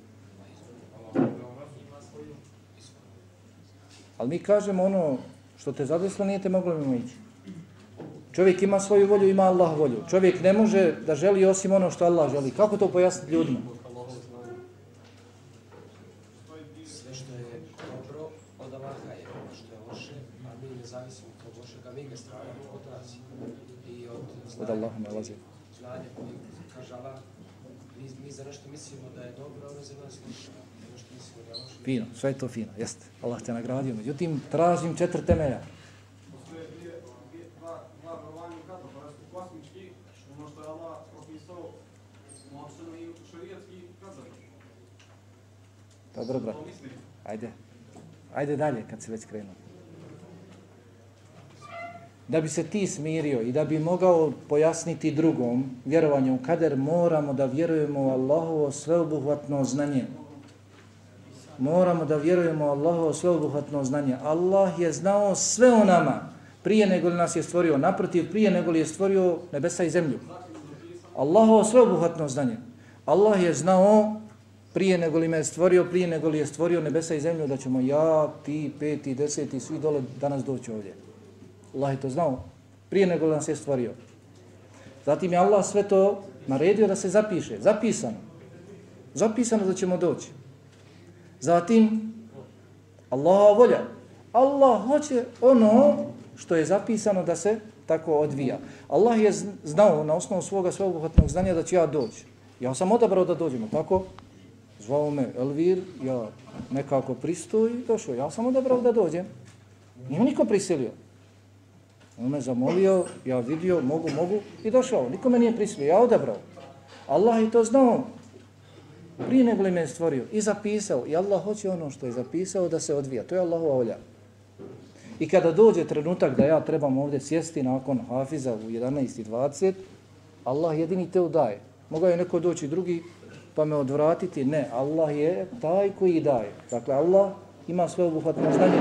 Ali mi kažemo ono što te zadeslo nije te moglo mimo ići. Čovjek ima svoju volju, ima Allah volju. Čovjek ne može da želi osim ono što Allah želi. Kako to pojasniti ljudima? od Allaha nalazi. Znanje koji kaže Allah, mi, mi za nešto mislimo da je dobro, ono za nas loše. Fino, sve je to fino, jeste. Allah te nagradio. Međutim, tražim četiri temelja. Dobro, brat. Ajde. Ajde dalje kad se već krenuo. Da bi se ti smirio i da bi mogao pojasniti drugom vjerovanju u kader, moramo da vjerujemo u Allahovo sveobuhvatno znanje. Moramo da vjerujemo Allahu Allahovo sveobuhvatno znanje. Allah je znao sve o nama prije nego li nas je stvorio. Naprotiv, prije nego li je stvorio nebesa i zemlju. Allahovo sveobuhvatno znanje. Allah je znao prije nego li me je stvorio, prije nego li je stvorio nebesa i zemlju, da ćemo ja, ti, peti, deseti, svi dole danas doći ovdje. Allah je to znao prije nego li nas je stvorio. Zatim je Allah sve to naredio da se zapiše, zapisano. Zapisano da ćemo doći. Zatim, Allah volja. Allah hoće ono što je zapisano da se tako odvija. Allah je znao na osnovu svoga sveobuhvatnog znanja da ću ja doći. Ja sam odabrao da dođemo, tako? Zvao me Elvir, ja nekako pristoj i došao. Ja sam odabrao da dođem. Nije niko prisilio. On me zamolio, ja vidio, mogu, mogu i došao. Niko me nije prisilio, ja odabrao. Allah je to znao prije nego li me stvorio i zapisao. I Allah hoće ono što je zapisao da se odvija. To je Allahova volja. I kada dođe trenutak da ja trebam ovdje sjesti nakon Hafiza u 11.20, Allah jedini te udaje. Mogao je neko doći drugi pa me odvratiti. Ne, Allah je taj koji daje. Dakle, Allah ima sve obuhvatno znanje.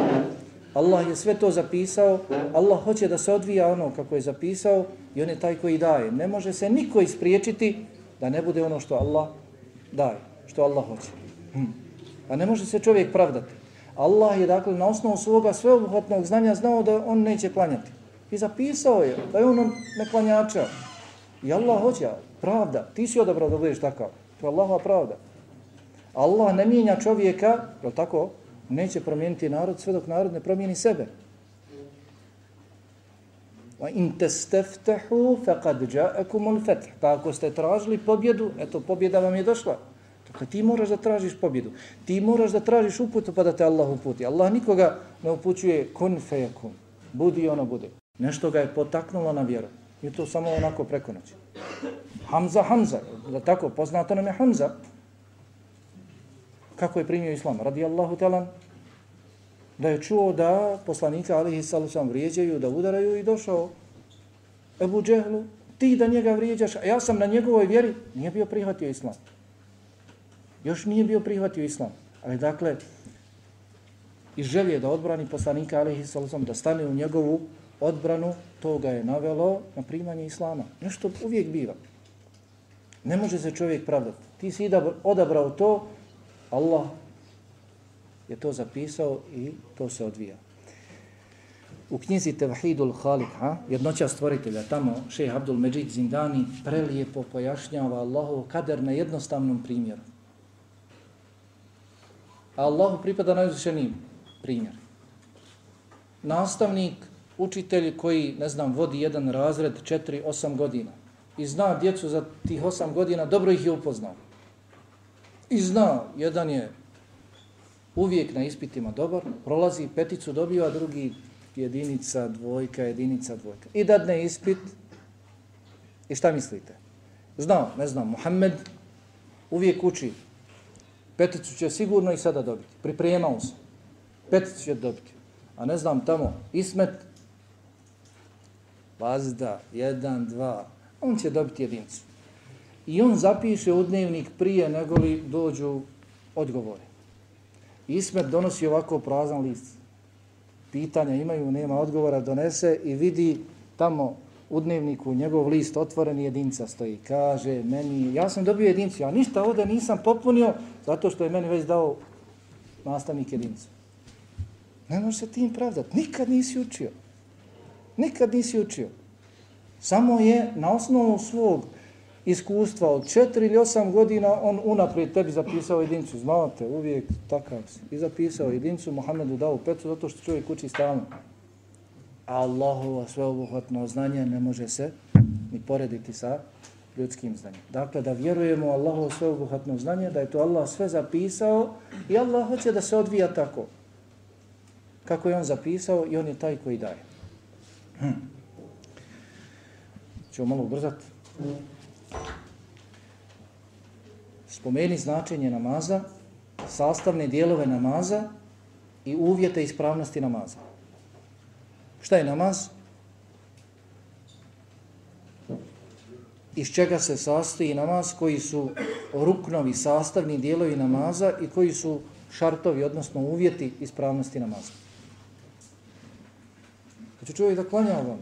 Allah je sve to zapisao. Allah hoće da se odvija ono kako je zapisao i on je taj koji daje. Ne može se niko ispriječiti da ne bude ono što Allah daj, što Allah hoće. Hm. A ne može se čovjek pravdati. Allah je dakle na osnovu svoga sveobuhvatnog znanja znao da on neće klanjati. I zapisao je da je on neklanjača. I Allah hoće, pravda, ti si odabrao da budeš takav. To je Allahova pravda. Allah ne mijenja čovjeka, je tako? Neće promijeniti narod sve dok narod ne promijeni sebe. Wa in tastaftahu faqad ja'akum al-fath. Pa ako ste tražili pobjedu, eto pobjeda vam je došla. Dakle, ti moraš da tražiš pobjedu. Ti moraš da tražiš uputu pa da te Allah uputi. Allah nikoga ne upućuje kun fejakun. Budi i ono bude. Nešto ga je potaknulo na vjeru. I to samo onako preko noći. Hamza, Hamza. Da tako, poznato nam je Hamza. Kako je primio islam? Radi Allahu talan Da je čuo da poslanika alihi sallam vrijeđaju, da udaraju i došao Ebu Džehlu. Ti da njega vrijeđaš, a ja sam na njegovoj vjeri, nije bio prihvatio islam. Još nije bio prihvatio islam. Ali dakle, i želje da odbrani poslanika alihi sallam, da stane u njegovu odbranu, to ga je navelo na primanje islama. Nešto uvijek biva. Ne može se čovjek pravdati. Ti si odabrao to, Allah je to zapisao i to se odvija. U knjizi Tevhidul Halika, jednoća stvoritelja, tamo šeh Abdul Međid Zindani prelijepo pojašnjava Allahov kader na jednostavnom primjeru. A Allahu pripada najuzvišeniji primjer. Nastavnik, učitelj koji, ne znam, vodi jedan razred 4-8 godina i zna djecu za tih 8 godina, dobro ih je upoznao. I zna, jedan je uvijek na ispitima dobar, prolazi, peticu dobio, a drugi jedinica, dvojka, jedinica, dvojka. I dadne ispit, i šta mislite? Znao, ne znam, Muhammed uvijek uči, peticu će sigurno i sada dobiti. Pripremao se. Peticu će dobiti. A ne znam tamo, Ismet, Bazda, jedan, dva, on će dobiti jedincu. I on zapiše u dnevnik prije nego li dođu odgovore. Ismet donosi ovako prazan list. Pitanja imaju, nema odgovora, donese i vidi tamo u dnevniku njegov list otvoren jedinca stoji. Kaže meni, ja sam dobio jedincu, ja ništa ovdje nisam popunio zato što je meni već dao nastavnik jedincu. Ne može se tim pravdati. Nikad nisi učio. Nikad nisi učio. Samo je na osnovu svog iskustva od četiri ili osam godina on unaprijed tebi zapisao jedincu. Znate, uvijek takav si. I zapisao jedincu, Muhammedu dao petu zato što čovjek uči stalno. Allahovo sveobuhvatno znanje ne može se ni porediti sa ljudskim znanjem. Dakle, da vjerujemo u Allahovo sveobuhvatno znanje, da je to Allah sve zapisao i Allah hoće da se odvija tako. Kako je on zapisao i on je taj koji daje. Hm. Ćemo malo ubrzati. Spomeni značenje namaza sastavne dijelove namaza i uvjete ispravnosti namaza. Šta je namaz? Iz čega se sastoji namaz koji su ruknovi, sastavni dijelovi namaza i koji su šartovi, odnosno uvjeti ispravnosti namaza. Hoće čovjek da klanja vam.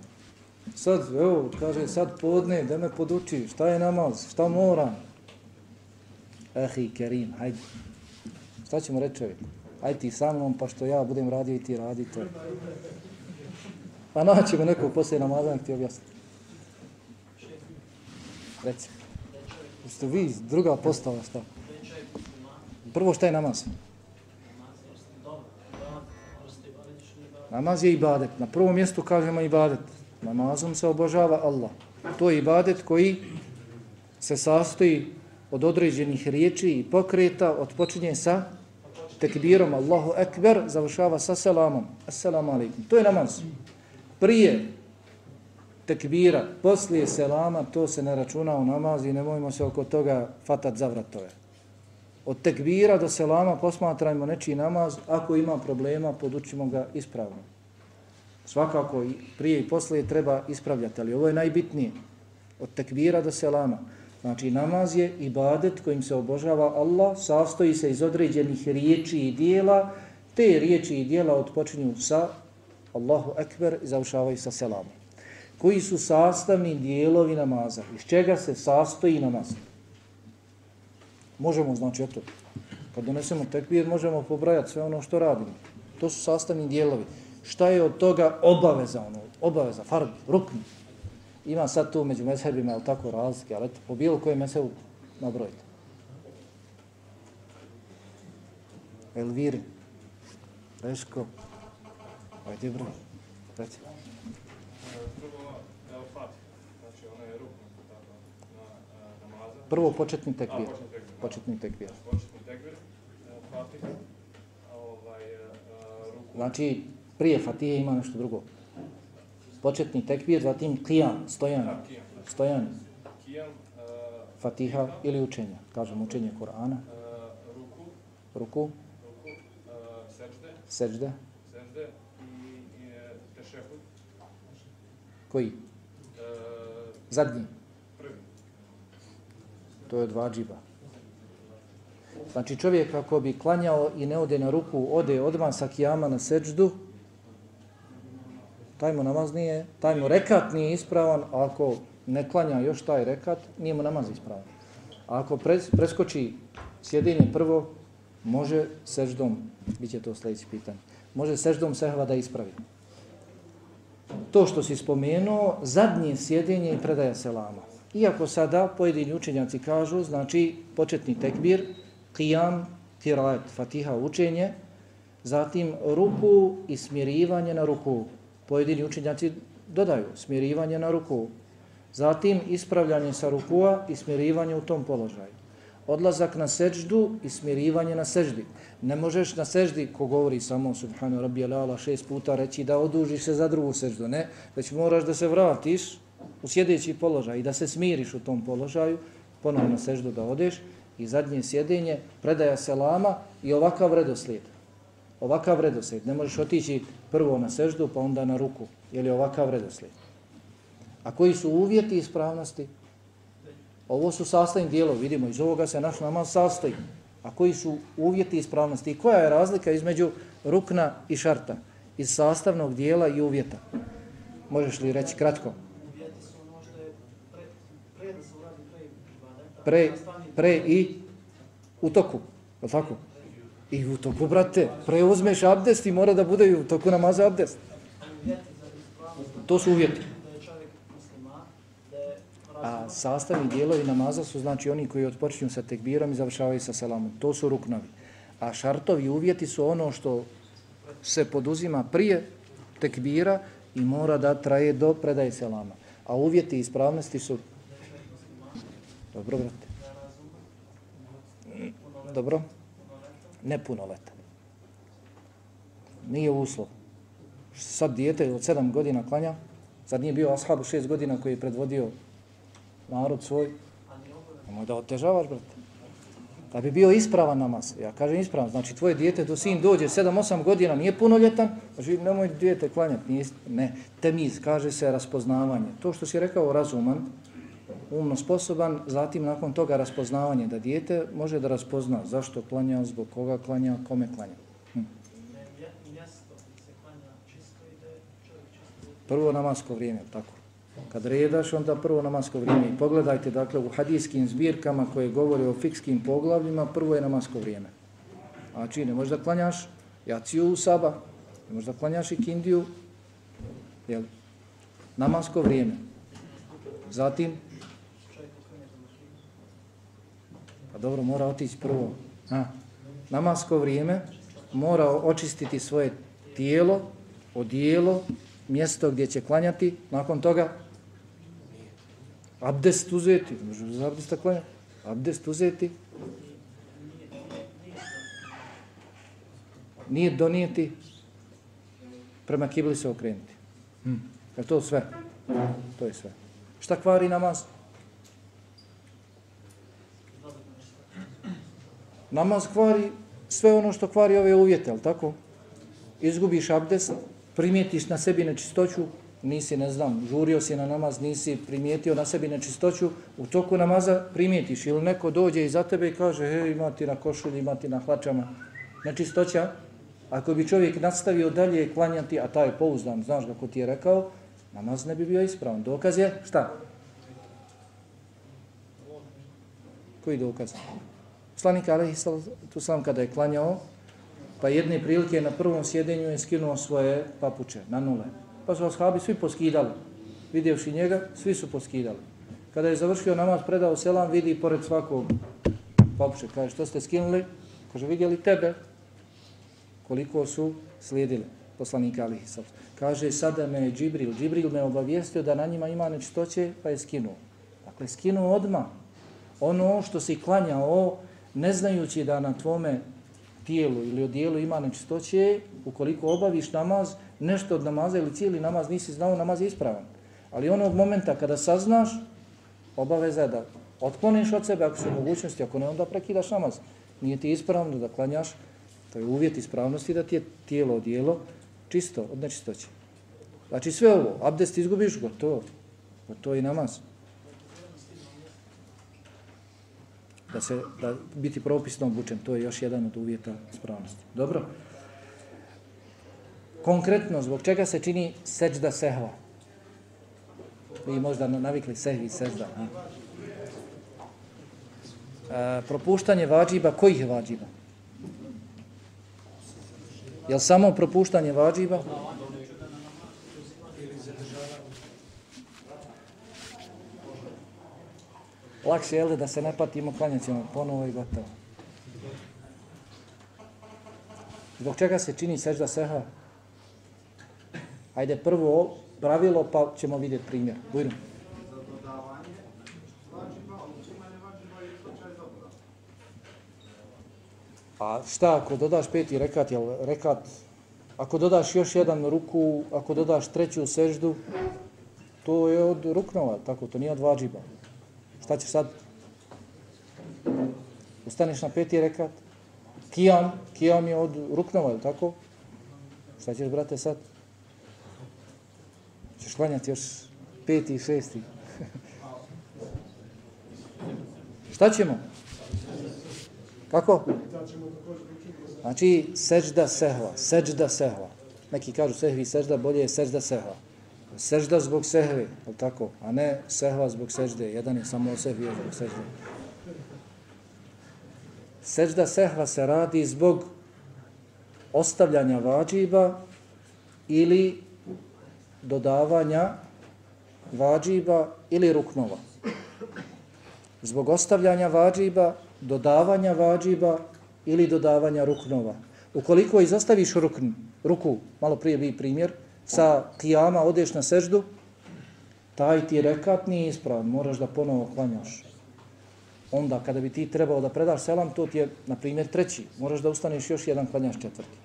Sad, evo, kaže, sad podne, da me poduči, šta je namaz, šta moram? Ehi, Kerim, hajde. Šta ćemo reći čovjeku? Hajde ti sa mnom, pa što ja budem radio i ti radi to. Pa naćemo nekog poslije namazana ti objasni. Reci. Ste vi druga postava, šta? Prvo šta je namaz? Namaz je ibadet. Na prvom mjestu kažemo ibadet. Namazom se obožava Allah. To je ibadet koji se sastoji od određenih riječi i pokreta, odpočinje sa tekbirom Allahu Ekber, završava sa selamom. Assalamu alaikum. To je namaz. Prije tekbira, poslije selama, to se ne računa u namaz i nemojmo se oko toga fatat za vratove. Od tekbira do selama posmatrajmo nečiji namaz, ako ima problema, podučimo ga ispravno. Svakako i prije i poslije treba ispravljati, ali ovo je najbitnije. Od tekbira do selama. Znači namaz je ibadet kojim se obožava Allah, sastoji se iz određenih riječi i dijela, te riječi i dijela odpočinju sa Allahu Ekber i završavaju sa selamom. Koji su sastavni dijelovi namaza? Iz čega se sastoji namaz? Možemo, znači, eto, kad donesemo tekbir, možemo pobrajati sve ono što radimo. To su sastavni dijelovi. Šta je od toga obaveza, ono, obaveza, fard, rukni? Ima sad tu među mezhebima, ali tako razlike, ali eto, po bilo kojem mezhebu nabrojite. Elviri, Reško, ajde broj, reci. Prvo početni tekbir. Početni tekbir. Početni tekbir, Fatiha, ovaj, ruku. Znači, prije Fatihe ima nešto drugo. Početni tekbir, zatim qiyam, stojan. Stojan. Kijam, Fatiha ili učenje. Kažem, učenje Korana. ruku, Ruku, ruku, i, i tešehud. Koji? E, Zadnji. prvi. To je od vađiba. Znači čovjek ako bi klanjao i ne ode na ruku, ode odmah sa kijama na seđdu, taj mu namaz nije, taj mu rekat nije ispravan, a ako ne klanja još taj rekat, nije mu namaz ispravan. A ako pres, preskoči sjedinje prvo, može seždom, bit će to sljedeći pitanje, može seždom sehva da ispravi. To što si spomenuo, zadnje sjedinje i predaja selama. Iako sada pojedini učenjaci kažu, znači početni tekbir, qiyam, kiraat, fatiha, učenje, zatim ruku i smirivanje na ruku. Pojedini učenjaci dodaju smirivanje na ruku. Zatim ispravljanje sa rukua i smirivanje u tom položaju. Odlazak na seđdu i smirivanje na seždi. Ne možeš na seždi, ko govori samo subhanu rabbi alala šest puta, reći da odužiš se za drugu seždu. Ne, već moraš da se vratiš u sjedeći položaj i da se smiriš u tom položaju, ponovno na seždu da odeš i zadnje sjedenje, predaja selama i ovakav redoslijed. Ovakav redoslijed. Ne možeš otići prvo na seždu pa onda na ruku. Je li ovakav redoslijed? A koji su uvjeti ispravnosti? Ovo su sastavni dijelovi, vidimo, iz ovoga se naš namaz sastoji. A koji su uvjeti ispravnosti? I koja je razlika između rukna i šarta? Iz sastavnog dijela i uvjeta? Možeš li reći kratko? Ono pre, pre i u toku, je li tako? I u toku, brate, preuzmeš abdest i mora da bude i u toku namaza abdest. To su uvjeti. da je čovjek da A sastavni dijelovi namaza su znači oni koji otpočinju sa tekbirom i završavaju sa selamom. To su ruknovi. A šartovi uvjeti su ono što se poduzima prije tekbira i mora da traje do predaje selama. A uvjeti ispravnosti su... Dobro, brate. Dobro. Nepunoletan. Nije uslov. Sad dijete od sedam godina klanja, sad nije bio ashab u šest godina koji je predvodio narod svoj, nemoj da otežavaš, brate. Da bi bio ispravan namaz. Ja kažem ispravan, znači tvoje dijete do sin dođe 7-8 godina, nije punoljetan, znači nemoj dijete klanjati, nije, ne. Temiz, kaže se raspoznavanje. To što si rekao razuman, umno sposoban, zatim nakon toga raspoznavanje, da dijete može da raspozna zašto klanja, zbog koga klanja, kome klanja. Hm. Prvo namasko vrijeme, tako. Kad redaš, onda prvo namasko vrijeme. I pogledajte, dakle, u hadijskim zbirkama koje govore o fikskim poglavljima, prvo je namasko vrijeme. Znači, ne možeš da klanjaš jaciju u saba, ne možeš da klanjaš i kindiju, jel? Namasko vrijeme. Zatim, pa dobro, mora otići prvo. Ha. Namasko vrijeme mora očistiti svoje tijelo, odijelo, mjesto gdje će klanjati, nakon toga abdest uzeti, može za abdesta klanjati, abdest uzeti, nije donijeti, prema kibli se okrenuti. Hmm. Je to sve? To je sve. Šta kvari namaz? Namaz kvari sve ono što kvari ove uvjete, ali tako? Izgubiš abdest, primijetiš na sebi nečistoću, nisi, ne znam, žurio si na namaz, nisi primijetio na sebi nečistoću, u toku namaza primijetiš ili neko dođe iza tebe i kaže, hej, ima ti na košulji, ima ti na hlačama nečistoća, ako bi čovjek nastavio dalje klanjati, a taj je pouzdan, znaš kako ti je rekao, namaz ne bi bio ispravan. Dokaz je, šta? Koji dokaz? Slanik Alehi tu sam kada je klanjao, pa jedne prilike na prvom sjedenju je skinuo svoje papuče na nule. Pa su ashabi svi poskidali. Vidjevši njega, svi su poskidali. Kada je završio namaz, predao selam, vidi pored svakog papuče. Kaže, što ste skinuli? Kaže, vidjeli tebe? Koliko su slijedili poslanika Ali Kaže, sada me je Džibril. Džibril me obavijestio da na njima ima nečistoće, pa je skinuo. Dakle, skinuo odma ono što si klanjao, ne znajući da na tvome tijelu ili odijelu ima nečistoće, ukoliko obaviš namaz, nešto od namaza ili cijeli namaz nisi znao, namaz je ispravan. Ali onog momenta kada saznaš, obaveza je da otkloniš od sebe ako su mogućnosti, ako ne, onda prekidaš namaz. Nije ti ispravno da klanjaš, to je uvjet ispravnosti da ti je tijelo, odijelo čisto od nečistoće. Znači sve ovo, abdest izgubiš, gotovo, gotovo i namaz. Da se da biti propisno obučen, to je još jedan od uvjeta spravnosti. Dobro. Konkretno, zbog čega se čini seđda sehva? Vi možda navikli sehvi sežda. A? E, propuštanje vađiba, kojih vađiba? Jel samo propuštanje vađiba? Lakše je da se ne patimo, klanjat ćemo ponovo i gotovo. Zbog čega se čini sežda seha? Ajde prvo pravilo pa ćemo vidjeti primjer. Bujno. A šta ako dodaš peti rekat, jel rekat, ako dodaš još jedan ruku, ako dodaš treću seždu, to je od ruknova, tako, to nije od vađiba. Šta ćeš sad? Ustaneš na peti rekat? Kijam, kijam je od ruknova, je tako? Šta ćeš, brate, sad? Češ klanjati još peti i šesti. (laughs) Šta ćemo? Kako? Znači, seđda sehva, seđda sehva. Neki kažu sehvi seđda, bolje je seđda sehva sežda zbog sehve, ali tako? A ne sehva zbog sežde. Jedan je samo sehvi zbog sežde. Sežda sehva se radi zbog ostavljanja vađiba ili dodavanja vađiba ili ruknova. Zbog ostavljanja vađiba, dodavanja vađiba ili dodavanja ruknova. Ukoliko izostaviš rukn, ruku, malo prije bi primjer, sa kijama odeš na seždu, taj ti rekat nije ispravan, moraš da ponovo klanjaš. Onda, kada bi ti trebao da predaš selam, to ti je, na primjer, treći. Moraš da ustaneš još jedan klanjaš četvrti.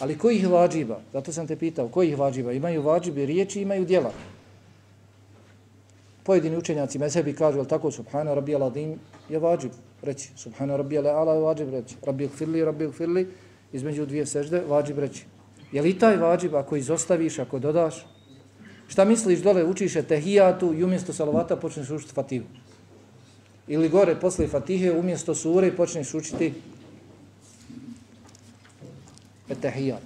Ali kojih vađiba? Zato sam te pitao, kojih vađiba? Imaju vađibe riječi, imaju djela. Pojedini učenjaci mesebi kažu, ali tako, subhana, rabija ladim je vađib. reći. Subhana rabija ala je vađib reći. Rabija gfirli, rabija gfirli, između dvije sežde, vađib reći. Je li taj vađib ako izostaviš, ako dodaš? Šta misliš dole, učiš je tehijatu i umjesto salavata počneš učiti fatihu? Ili gore, posle fatihe, umjesto sure počneš učiti etehijat.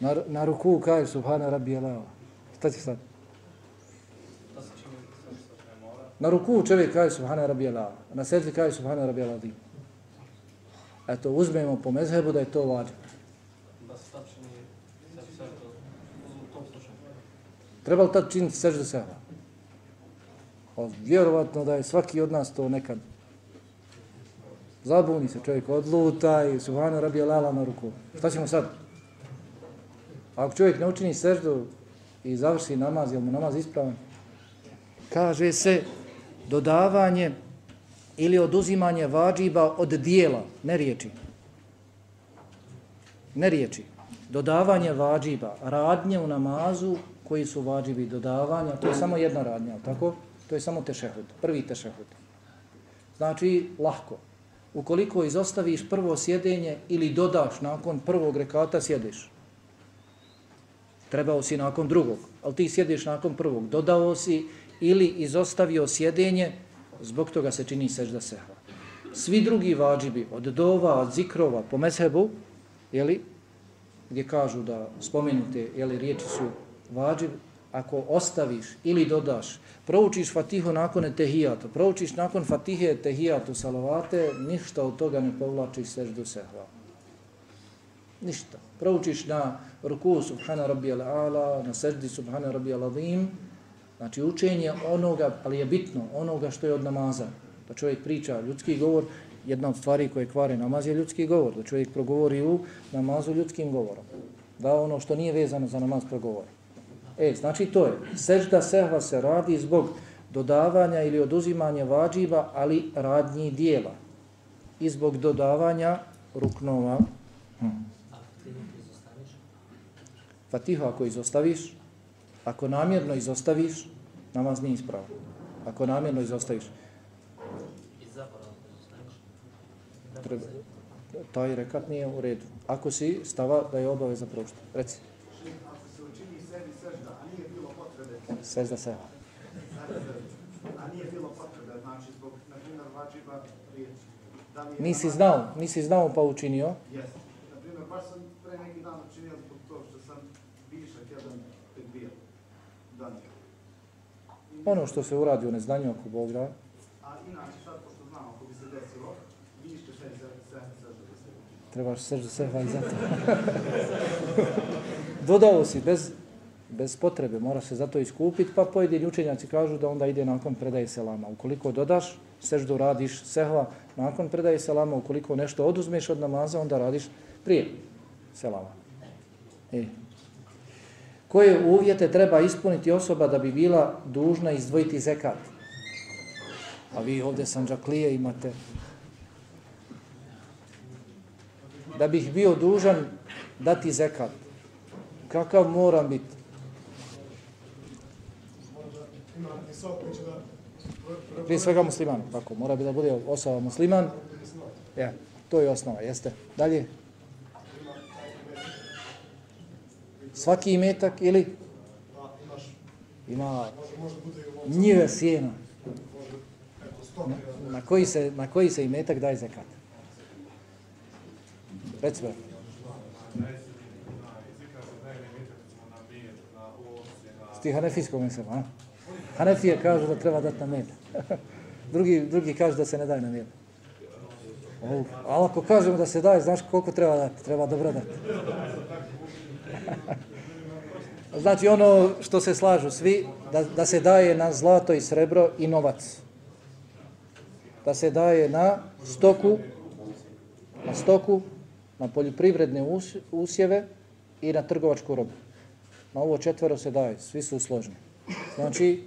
Na, na ruku kaže subhana rabbi alava. Šta će sad? Na ruku čovjek kaže subhana rabbi alava. Na sredi kaže subhana rabbi aladim. Eto, uzmemo po mezhebu da je to slučaju. Treba li tad činiti sežda sehva? Pa, vjerovatno da je svaki od nas to nekad zabuni se čovjek odluta i subhana rabbi alala na ruku. Šta ćemo sad? Ako čovjek ne učini seždu i završi namaz, je mu namaz ispravan? Kaže se dodavanje ili oduzimanje vađiba od dijela, ne riječi. Ne riječi. Dodavanje vađiba, radnje u namazu koji su vađibi dodavanja, to je samo jedna radnja, tako? To je samo tešehud, prvi tešehud. Znači, lahko. Ukoliko izostaviš prvo sjedenje ili dodaš nakon prvog rekata, sjediš trebao si nakon drugog, ali ti sjediš nakon prvog, dodao si ili izostavio sjedenje, zbog toga se čini sežda sehva. Svi drugi vađibi, od dova, od zikrova, po mesebu, jeli, gdje kažu da spomenute jeli, riječi su vađib, ako ostaviš ili dodaš, proučiš fatihu nakon tehijata, proučiš nakon fatihe tehijatu salavate, ništa od toga ne povlači seždu sehva. Ništa. Proučiš na ruku subhana rabbi ala, na seždi subhana rabbi azim, znači učenje onoga, ali je bitno, onoga što je od namaza. Da čovjek priča ljudski govor, jedna od stvari koje kvare namaz je ljudski govor, da čovjek progovori u namazu ljudskim govorom. Da ono što nije vezano za namaz progovori. E, znači to je, sežda sehva se radi zbog dodavanja ili oduzimanja vađiva, ali radnji dijela. I zbog dodavanja ruknova. Hm. Fatihu ako izostaviš, ako namjerno izostaviš, namaz nije ispravan. Ako namjerno izostaviš. Treba, taj rekat nije u redu. Ako si stava da je obaveza proučiti. Reci. Ako se učini sebi sežda, a nije bilo potrebe... Sežda seba. A nije bilo potrebe, znači zbog, na primjer, vađiba riječi. Da Nisi znao, nisi znao pa učinio. Jeste. Na primjer, baš sam pre neki dan učinio zbog toga što sam višak jedan tekbir donio. Ono što se uradi u neznanju ako Bog da, A inače, sad pošto znam, ako bi se desilo, vi se se se se da se trebaš sežda seba i zato. Dodao si bez, bez potrebe, mora se zato iskupiti, pa pojedini učenjaci kažu da onda ide nakon predaje selama. Ukoliko dodaš, seždu radiš sehva nakon predaje selama, ukoliko nešto oduzmeš od namaza, onda radiš prije selama. E. Koje uvjete treba ispuniti osoba da bi bila dužna izdvojiti zekat? A vi ovdje sanđaklije imate. Da bih bio dužan dati zekat. Kakav moram biti? Prije svega musliman, tako, mora bi da bude osoba musliman. Ja, to je osnova, jeste. Dalje. Svaki imetak ili? Ima njive sjena. Na, na, koji se, na koji se imetak daje zekat? Recimo. Sti hanefijskog mislim, a? Hanefije kažu da treba dati na med. (laughs) drugi, drugi kažu da se ne daje na med. Oh, ali ako kažemo da se daje, znaš koliko treba dati? Treba dobro dati znači ono što se slažu svi, da, da se daje na zlato i srebro i novac. Da se daje na stoku, na stoku, na poljoprivredne us, usjeve i na trgovačku robu. Na ovo četvero se daje, svi su složni. Znači,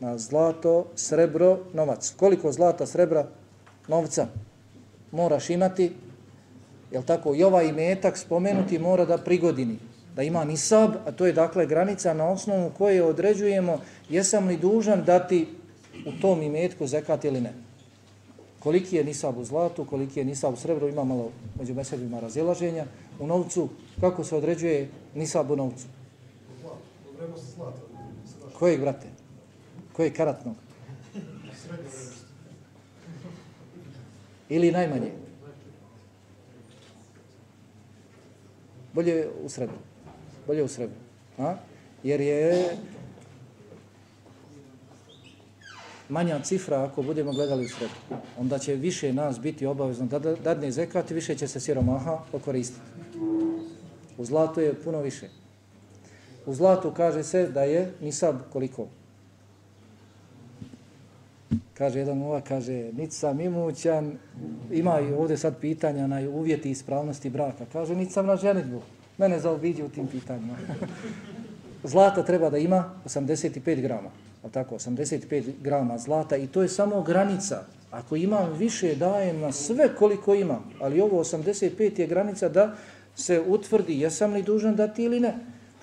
na zlato, srebro, novac. Koliko zlata, srebra, novca moraš imati, jel tako, i ovaj imetak spomenuti mora da prigodini. da ima nisab, a to je dakle granica na osnovu koje određujemo jesam li dužan dati u tom imetku zekat ili ne. Koliki je nisab u zlatu, koliki je nisab u srebru, ima malo među mesebima razilaženja. U novcu, kako se određuje nisab u novcu? Kojeg, brate? Kojeg karatnog? Ili najmanje? Bolje u srebru. Bolje u srebru. A? Jer je manja cifra ako budemo gledali u srebru. Onda će više nas biti obavezno da dadne zekat i više će se siromaha pokoristiti. U zlatu je puno više. U zlatu kaže se da je nisab koliko? Kaže jedan ova, kaže, niti sam imućan, ima i ovdje sad pitanja na uvjeti ispravnosti braka. Kaže, niti sam na ženitbu. Mene zaobiđe u tim pitanjima. (laughs) Zlata treba da ima 85 grama. Ali tako, 85 grama zlata i to je samo granica. Ako imam više, dajem na sve koliko imam. Ali ovo 85 je granica da se utvrdi jesam li dužan dati ili ne.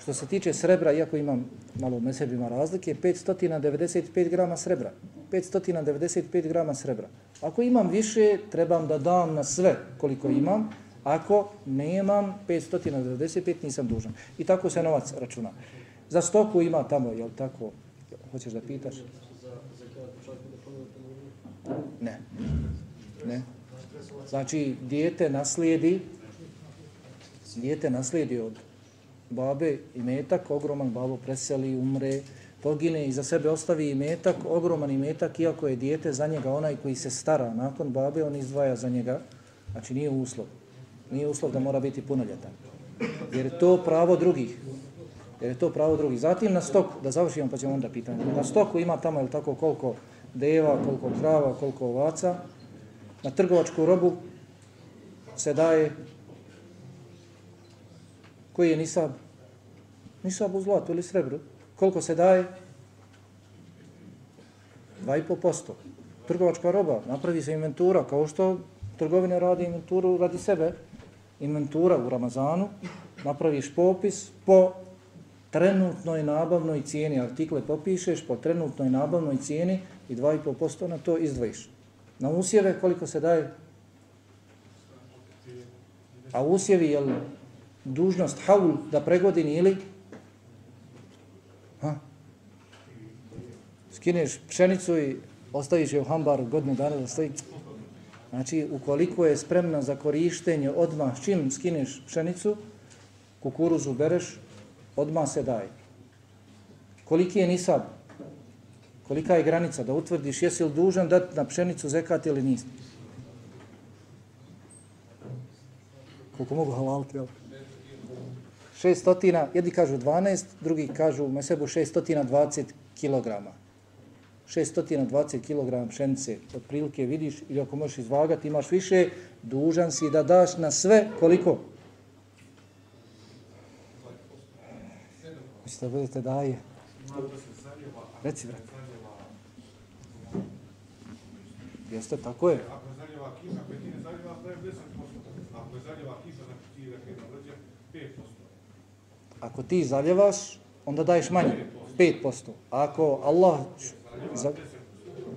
Što se tiče srebra, iako imam malo u mesebima razlike, 595 grama srebra. 595 grama srebra. Ako imam više, trebam da dam na sve koliko imam. Ako nemam 595, nisam dužan. I tako se novac računa. Za stoku ima tamo, jel tako? Hoćeš da pitaš? Ne. Ne. Znači, dijete naslijedi, dijete naslijedi od babe i metak, ogroman babo preseli, umre, pogine i za sebe ostavi i metak, ogroman i metak, iako je dijete za njega onaj koji se stara nakon babe, on izdvaja za njega, znači nije uslov. Nije uslov da mora biti punoljetan. Jer je to pravo drugih. Jer je to pravo drugih. Zatim na stoku, da završimo pa ćemo onda pitanje. Na stoku ima tamo je tako koliko deva, koliko krava, koliko ovaca. Na trgovačku robu se daje koji je nisab? Nisab u zlatu ili srebru. Koliko se daje? 2,5%. Trgovačka roba, napravi se inventura, kao što trgovine radi inventuru radi sebe. Inventura u Ramazanu, napraviš popis po trenutnoj nabavnoj cijeni, artikle popišeš po trenutnoj nabavnoj cijeni i 2,5% na to izdvojiš. Na usjeve koliko se daje? A usjevi, jel dužnost haul da pregodini ili ha? skineš pšenicu i ostaviš je u hambaru godinu dana da stoji. Znači, ukoliko je spremna za korištenje odmah, čim skineš pšenicu, kukuruz ubereš, odmah se daje. Koliki je nisab? Kolika je granica da utvrdiš jesi li dužan dati na pšenicu zekat ili nisi? Koliko mogu halaliti, jel? 600, jedni kažu 12, drugi kažu u mesebu 620 kg. 620 kg pšenice, otprilike vidiš, ili ako možeš izvagati, imaš više, dužan si da daš na sve koliko? Mislite da budete daje? Reci, brate. Jeste, tako je. Ako je zaljeva kiša, ako je ti ne zaljeva, 10%. Ako je zaljeva kiša, znači ti rekli da dođe 5%. Ako ti zaljevaš, onda daješ manje, 5%. A Ako Allah, za,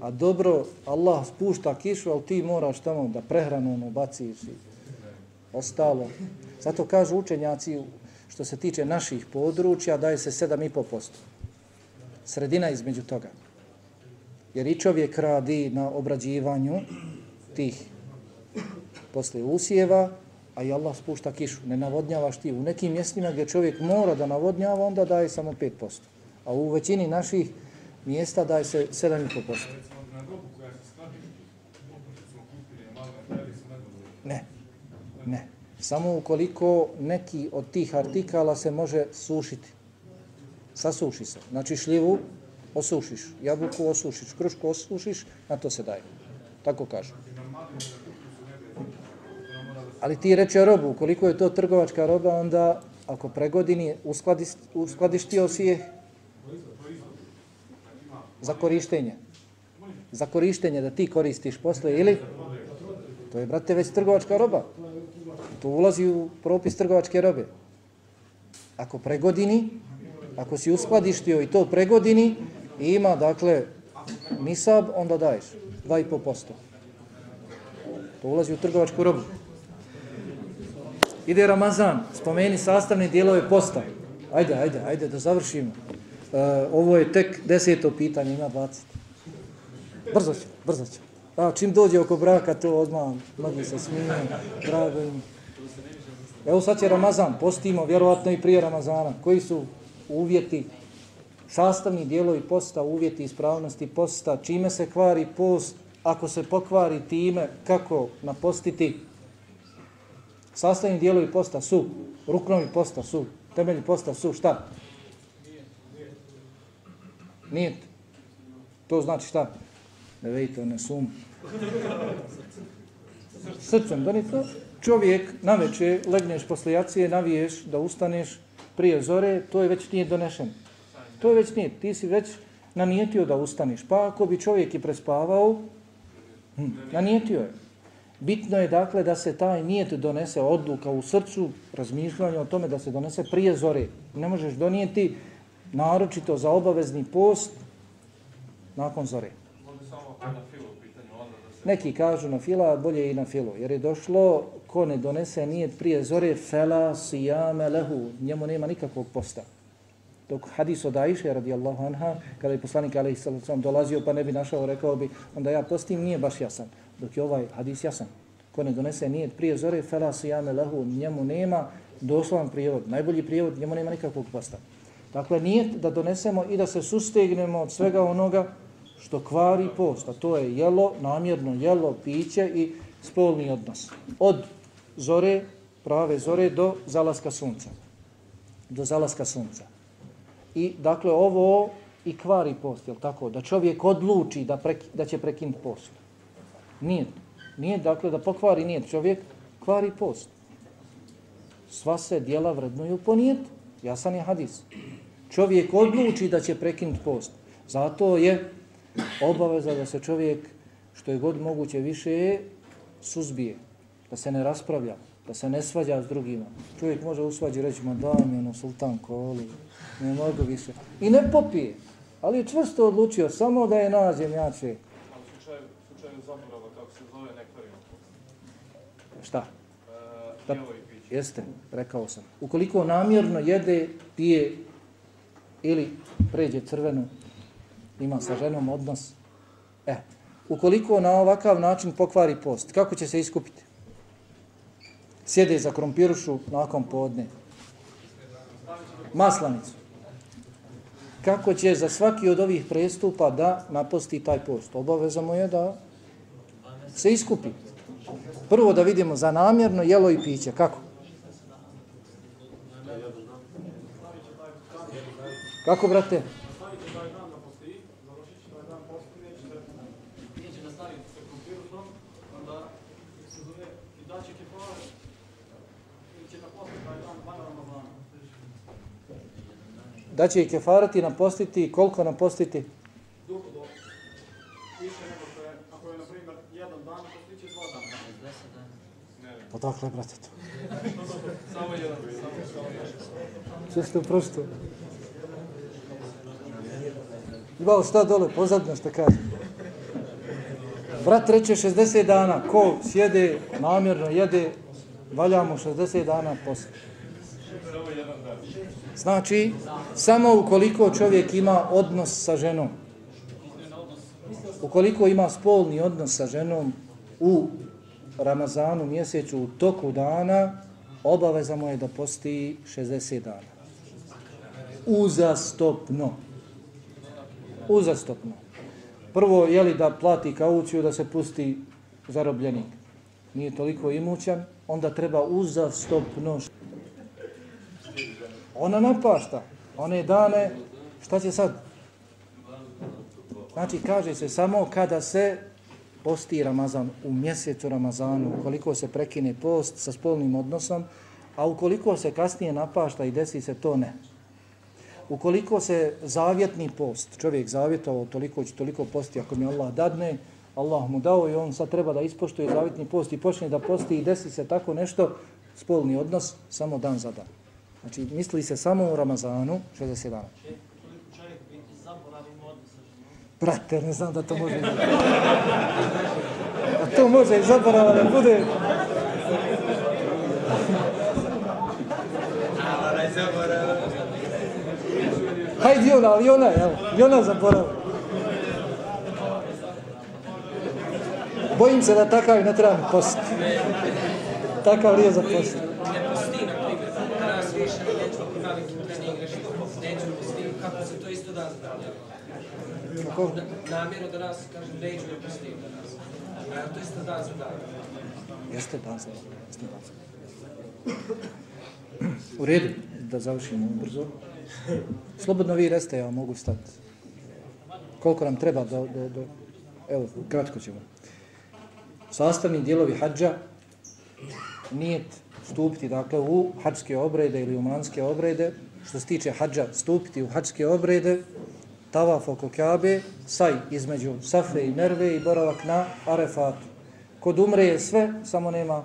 a dobro, Allah spušta kišu, ali ti moraš tamo da prehranu ono baciš i ostalo. Zato kažu učenjaci, što se tiče naših područja, daje se 7,5%. Sredina između toga. Jer i čovjek radi na obrađivanju tih posle usjeva, a i Allah spušta kišu. Ne navodnjavaš ti. U nekim mjestima gdje čovjek mora da navodnjava, onda daje samo 5%. A u većini naših mjesta daje se 7,5%. Ne, ne. Samo ukoliko neki od tih artikala se može sušiti. Sasuši se. Znači šljivu osušiš, jabuku osušiš, krušku osušiš, na to se daje. Tako kažu. Ali ti reče robu, koliko je to trgovačka roba, onda ako pregodini uskladiš, uskladištio si je za korištenje. Za korištenje da ti koristiš posle ili to je, brate, već trgovačka roba. To ulazi u propis trgovačke robe. Ako pregodini, ako si uskladištio i to pregodini, ima, dakle, nisab, onda daješ 2,5%. To ulazi u trgovačku robu. Ide Ramazan, spomeni sastavne dijelove posta. Ajde, ajde, ajde, da završimo. E, ovo je tek deseto pitanje, ima 20. Brzo ću, brzo ću. A, čim dođe oko braka, to odmah mnogi se smije, drago im. Evo sad će Ramazan, postimo, vjerovatno i prije Ramazana. Koji su uvjeti, sastavni dijelovi posta, uvjeti ispravnosti posta, čime se kvari post, ako se pokvari time, kako napostiti. Sastavni dijelovi posta su, ruknovi posta su, temelji posta su, šta? Nijet. To znači šta? Ne vejte, ne sum. Srcem, da to čovjek na večer legneš posle jacije, naviješ da ustaneš prije zore, to je već nije donešen. To je već nije. Ti si već nanijetio da ustaneš. Pa ako bi čovjek i prespavao, hm, nanijetio je. Bitno je dakle da se taj nijet donese odluka u srcu, razmišljanje o tome da se donese prije zore. Ne možeš donijeti naročito za obavezni post nakon zore. Neki kažu na fila, bolje i na filu, jer je došlo ko ne donese nijet prije zore, fela sijame lehu, njemu nema nikakvog posta. Dok hadis od Aisha radijallahu anha, kada je poslanik alaihi sallam dolazio pa ne bi našao, rekao bi, onda ja postim, nije baš jasan. Dok je ovaj hadis jasan. Ko ne donese nijet prije zore, fela sijame lehu, njemu nema doslovan prijevod. Najbolji prijevod, njemu nema nikakvog posta. Dakle, nijet da donesemo i da se sustegnemo od svega onoga što kvari post, a to je jelo, namjerno jelo, piće i spolni odnos. Od zore, prave zore, do zalaska sunca. Do zalaska sunca. I dakle, ovo i kvari post, jel tako? Da čovjek odluči da, prek, da će prekinuti post. Nije. Nije, dakle, da pokvari nije čovjek, kvari post. Sva se dijela vrednuju po nijet. Jasan je hadis. Čovjek odluči da će prekinuti post. Zato je obaveza da se čovjek što je god moguće više suzbije, da se ne raspravlja, da se ne svađa s drugima. Čovjek može u svađi reći, ma daj mi ono sultan koli, ne mogu više. I ne popije, ali je čvrsto odlučio samo da je nađem jače. A u slučaju, slučaju zaborava, se zove, nekvarima? Šta? E, piće. Jeste, rekao sam. Ukoliko namjerno jede, pije ili pređe crvenu, ima sa ženom odnos. E, ukoliko na ovakav način pokvari post, kako će se iskupiti? Sjede za krompirušu nakon podne. Maslanicu. Kako će za svaki od ovih prestupa da naposti taj post? Obaveza mu je da se iskupi. Prvo da vidimo za namjerno jelo i piće. Kako? Kako, brate? da će i kefarati napostiti, koliko napostiti? Dugo do više nego što je, ako je, na primjer, jedan dan, postit će dva dana. Odakle, brate, to? Samo jedan. Što ste prosto? Imao šta dole, pozadnje šta kaže. Brat reče 60 dana, ko sjede, namjerno jede, valjamo 60 dana posle. Znači, samo ukoliko čovjek ima odnos sa ženom, ukoliko ima spolni odnos sa ženom u Ramazanu mjesecu u toku dana, obaveza mu je da posti 60 dana. Uzastopno. Uzastopno. Prvo, je li da plati kauciju da se pusti zarobljenik? Nije toliko imućan, onda treba uzastopno ona napašta. One dane, šta će sad? Znači, kaže se samo kada se posti Ramazan u mjesecu Ramazanu, koliko se prekine post sa spolnim odnosom, a ukoliko se kasnije napašta i desi se to ne. Ukoliko se zavjetni post, čovjek zavjetovao toliko će toliko posti, ako mi Allah dadne, Allah mu dao i on sad treba da ispoštuje zavjetni post i počne da posti i desi se tako nešto, spolni odnos, samo dan za dan. Znači, misli se samo u Ramazanu, 60 dana. Čovjek biti zaboravim odnos sa ženom. Brate, ne znam da to može. Da to može i zaborava da bude. Hajde ona, ali ona, evo, i ona zaborava. Bojim se da takav ne treba mi postiti. Takav nije za postiti. Ne posti, na primjer, danas više neću naviknuti trening režim, neću posti, kako se to isto da zadavlja. Kako? Na, namjerno da nas, kažem, neću ne posti danas. A to da. Jeste dan za jeste dan za. U redu, da završimo brzo. Slobodno vi reste, ja mogu stati. Koliko nam treba do, do, do... Evo, kratko ćemo. Sastavni dijelovi hađa, nijet stupiti dakle, u hađske obrede ili u manske obrede. Što se tiče hađa, stupiti u hađske obrede, tavaf oko Kabe, saj između Safe i Merve i boravak na Arefatu. Kod umre je sve, samo nema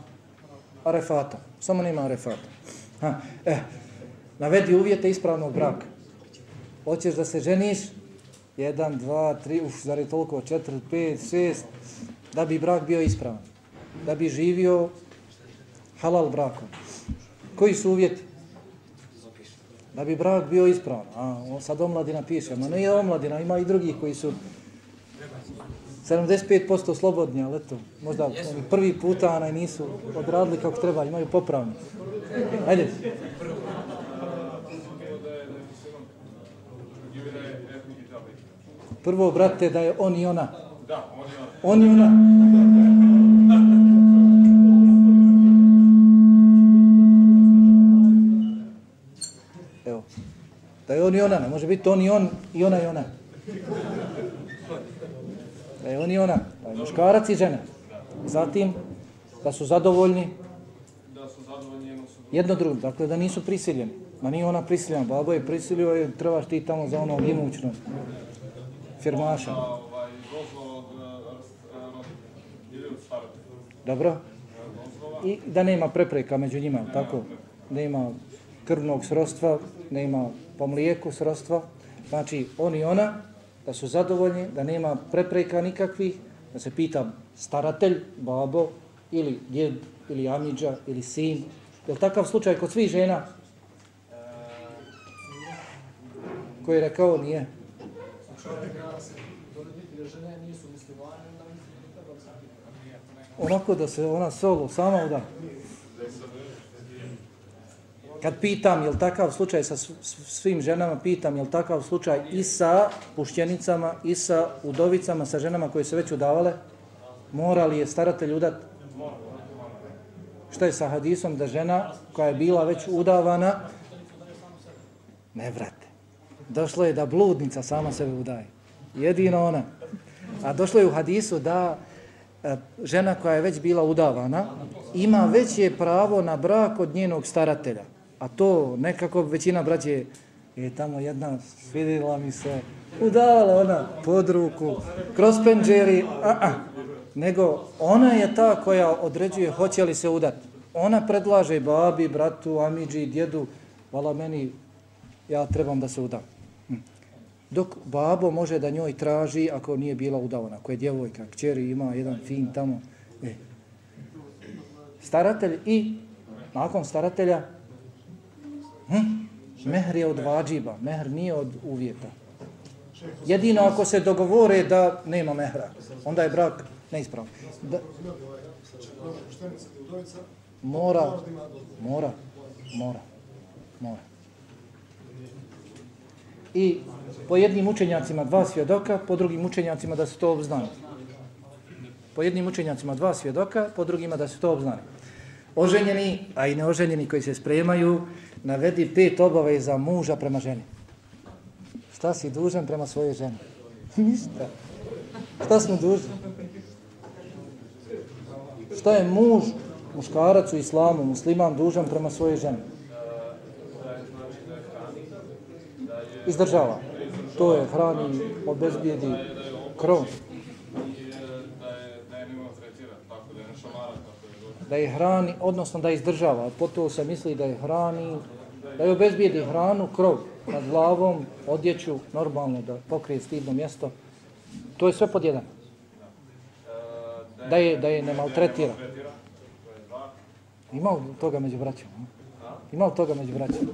Arefata. Samo nema Arefata. Ha, eh, navedi uvjete ispravnog braka. Hoćeš da se ženiš? Jedan, dva, tri, uf, zar je toliko? Četiri, pet, šest, da bi brak bio ispravan. Da bi živio halal brakom. Koji su uvjeti? Da bi brak bio ispravan. A, on sad omladina piše. Ma nije omladina, ima i drugih koji su 75% slobodni, ali eto, možda prvi puta onaj nisu odradili kako treba, imaju popravni. Ajde. Prvo, brate, da je on i ona. Da, on je on. On i ona. Da je on i ona, ne može biti on i on i ona i ona. Da je on i ona, da je muškarac i žena. Zatim, da su zadovoljni Da jedno drugo. drugim, dakle da nisu prisiljeni. Ma nije ona prisiljena, babo je prisilio i trebaš ti tamo za onog imućnog firmaša. Da, dozvola od ili od staratelja. Dobro? I da nema prepreka među njima, tako? Nema krvnog srodstva, nema po mlijeku srodstva. Znači, on i ona, da su zadovoljni, da nema prepreka nikakvih, da se pita staratelj, babo, ili djed, ili amidža, ili sin. Je li takav slučaj kod svih žena? Koji je rekao nije? Onako da se ona solo sama uda. Kad pitam, je li takav slučaj sa svim ženama, pitam, je li takav slučaj i sa pušćenicama, i sa udovicama, sa ženama koje se već udavale? Mora li je staratelj udat? Šta je sa hadisom da žena koja je bila već udavana, ne vrate. Došlo je da bludnica sama sebe udaje. Jedino ona. A došlo je u hadisu da e, žena koja je već bila udavana ima veće pravo na brak od njenog staratelja. A to nekako većina braće je tamo jedna svidila mi se, udavala ona pod ruku, kroz penđeri, a, a. nego ona je ta koja određuje hoće li se udati. Ona predlaže babi, bratu, amidži, djedu, vala meni, ja trebam da se udam. Hm. Dok babo može da njoj traži ako nije bila udavana, koja je djevojka, kćeri ima jedan fin tamo. E. Staratelj i nakon staratelja hm, mehr je od vađiba, mehr nije od uvjeta. Jedino ako se dogovore da nema mehra, onda je brak neispravan. Da, mora, mora, mora, mora. I po jednim učenjacima dva svjedoka, po drugim učenjacima da se to obznani. Po jednim učenjacima dva svjedoka, po drugima da se to obznani. Oženjeni, a i neoženjeni koji se spremaju, navedi pet obaveza muža prema ženi. Šta si dužan prema svojoj ženi? (laughs) Ništa. Šta smo dužni? Šta je muž, muškarac u islamu, musliman, dužan prema svojoj ženi? Izdržava. To je hrani, obezbijedi krov. I e, da je, da je ne maltretira, tako da je ne šamara, kako je došlo. Da je hrani, odnosno da izdržava. Po to se misli da je hrani, Da je obezbijedi hranu, krov nad glavom, odjeću, normalno da pokrije stidno mjesto. To je sve pod jedan. Da je, da je ne maltretira. Ima toga među braćom? Ima toga među braćom?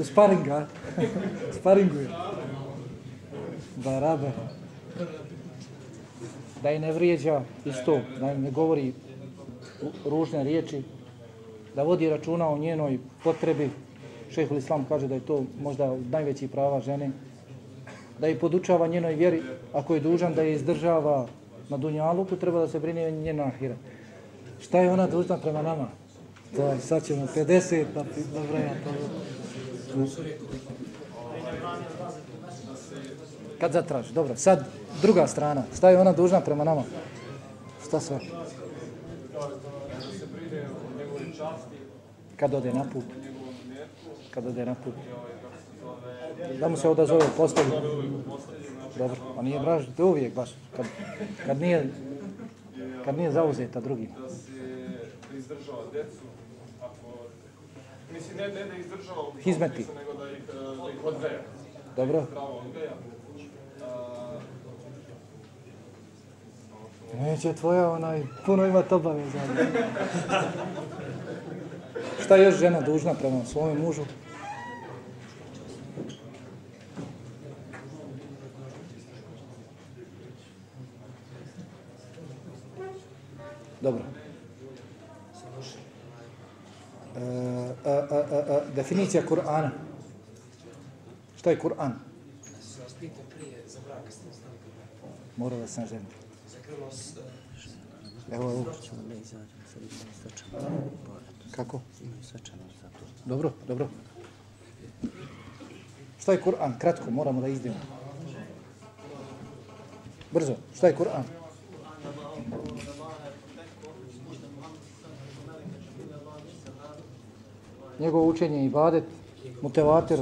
U sparinga. (laughs) Sparinguje. Da. Da je ne vrijeđa isto, da je ne govori ružne riječi, da vodi računa o njenoj potrebi. Šehul Islam kaže da je to možda najveći prava žene. Da je podučava njenoj vjeri, ako je dužan da je izdržava na dunjaluku, treba da se brine o njena ahira. Šta je ona dužna prema nama? To je, sad ćemo 50, pa dobro ja to. Kad zatraži, dobro. Sad druga strana, šta je ona dužna prema nama? Šta sve? Kad ode na put? Kad ode na put? Da mu se odazove postavi. Dobro, a nije braž, to uvijek baš. Kad, kad nije kad nije zauzeta drugim. Da se izdržava djecu, ako... Mislim, ne, ne da izdržava u tom Hizmeti. nego da ih, e, da ih odveja. Dobro. Pravo odveja. A, Neće tvoja onaj, puno ima obaveza. (laughs) Šta je još žena dužna prema svome mužu? Dobro. E, a, a, a, definicija Kur'ana. Šta je Kur'an? Mora da sam krlos, Evo, evo. Kako? Dobro, dobro. Šta je Kur'an? Kratko, moramo da izdimo. Brzo, šta je Kur'an? Njegovo učenje i ibadet, mutevater,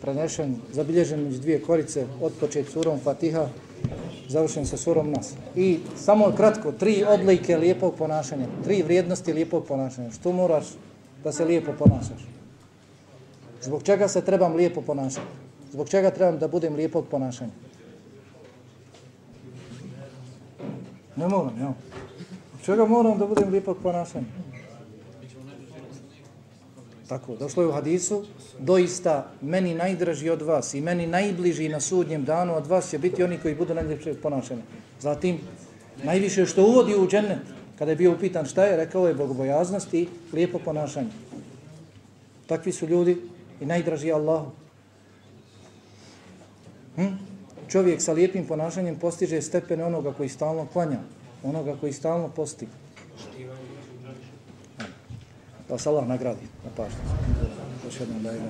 prenešen, zabilježen među dvije korice, otpočet surom Fatiha, završen sa surom Nas. I samo kratko, tri odlike lijepog ponašanja, tri vrijednosti lijepog ponašanja. Što moraš da se lijepo ponašaš? Zbog čega se trebam lijepo ponašati? Zbog čega trebam da budem lijepog ponašanja? Ne moram, ja. Zbog čega moram da budem lijepog ponašanja? Tako, došlo je u hadisu, doista meni najdraži od vas i meni najbliži na sudnjem danu od vas će biti oni koji budu najljepše ponašani. Zatim, najviše što uvodi u džennet, kada je bio upitan šta je, rekao je bogobojaznost i lijepo ponašanje. Takvi su ljudi i najdraži Allahu. Hm? Čovjek sa lijepim ponašanjem postiže stepene onoga koji stalno klanja, onoga koji stalno posti. Pa da vas Allah nagradi na pažnju. Još jednom da je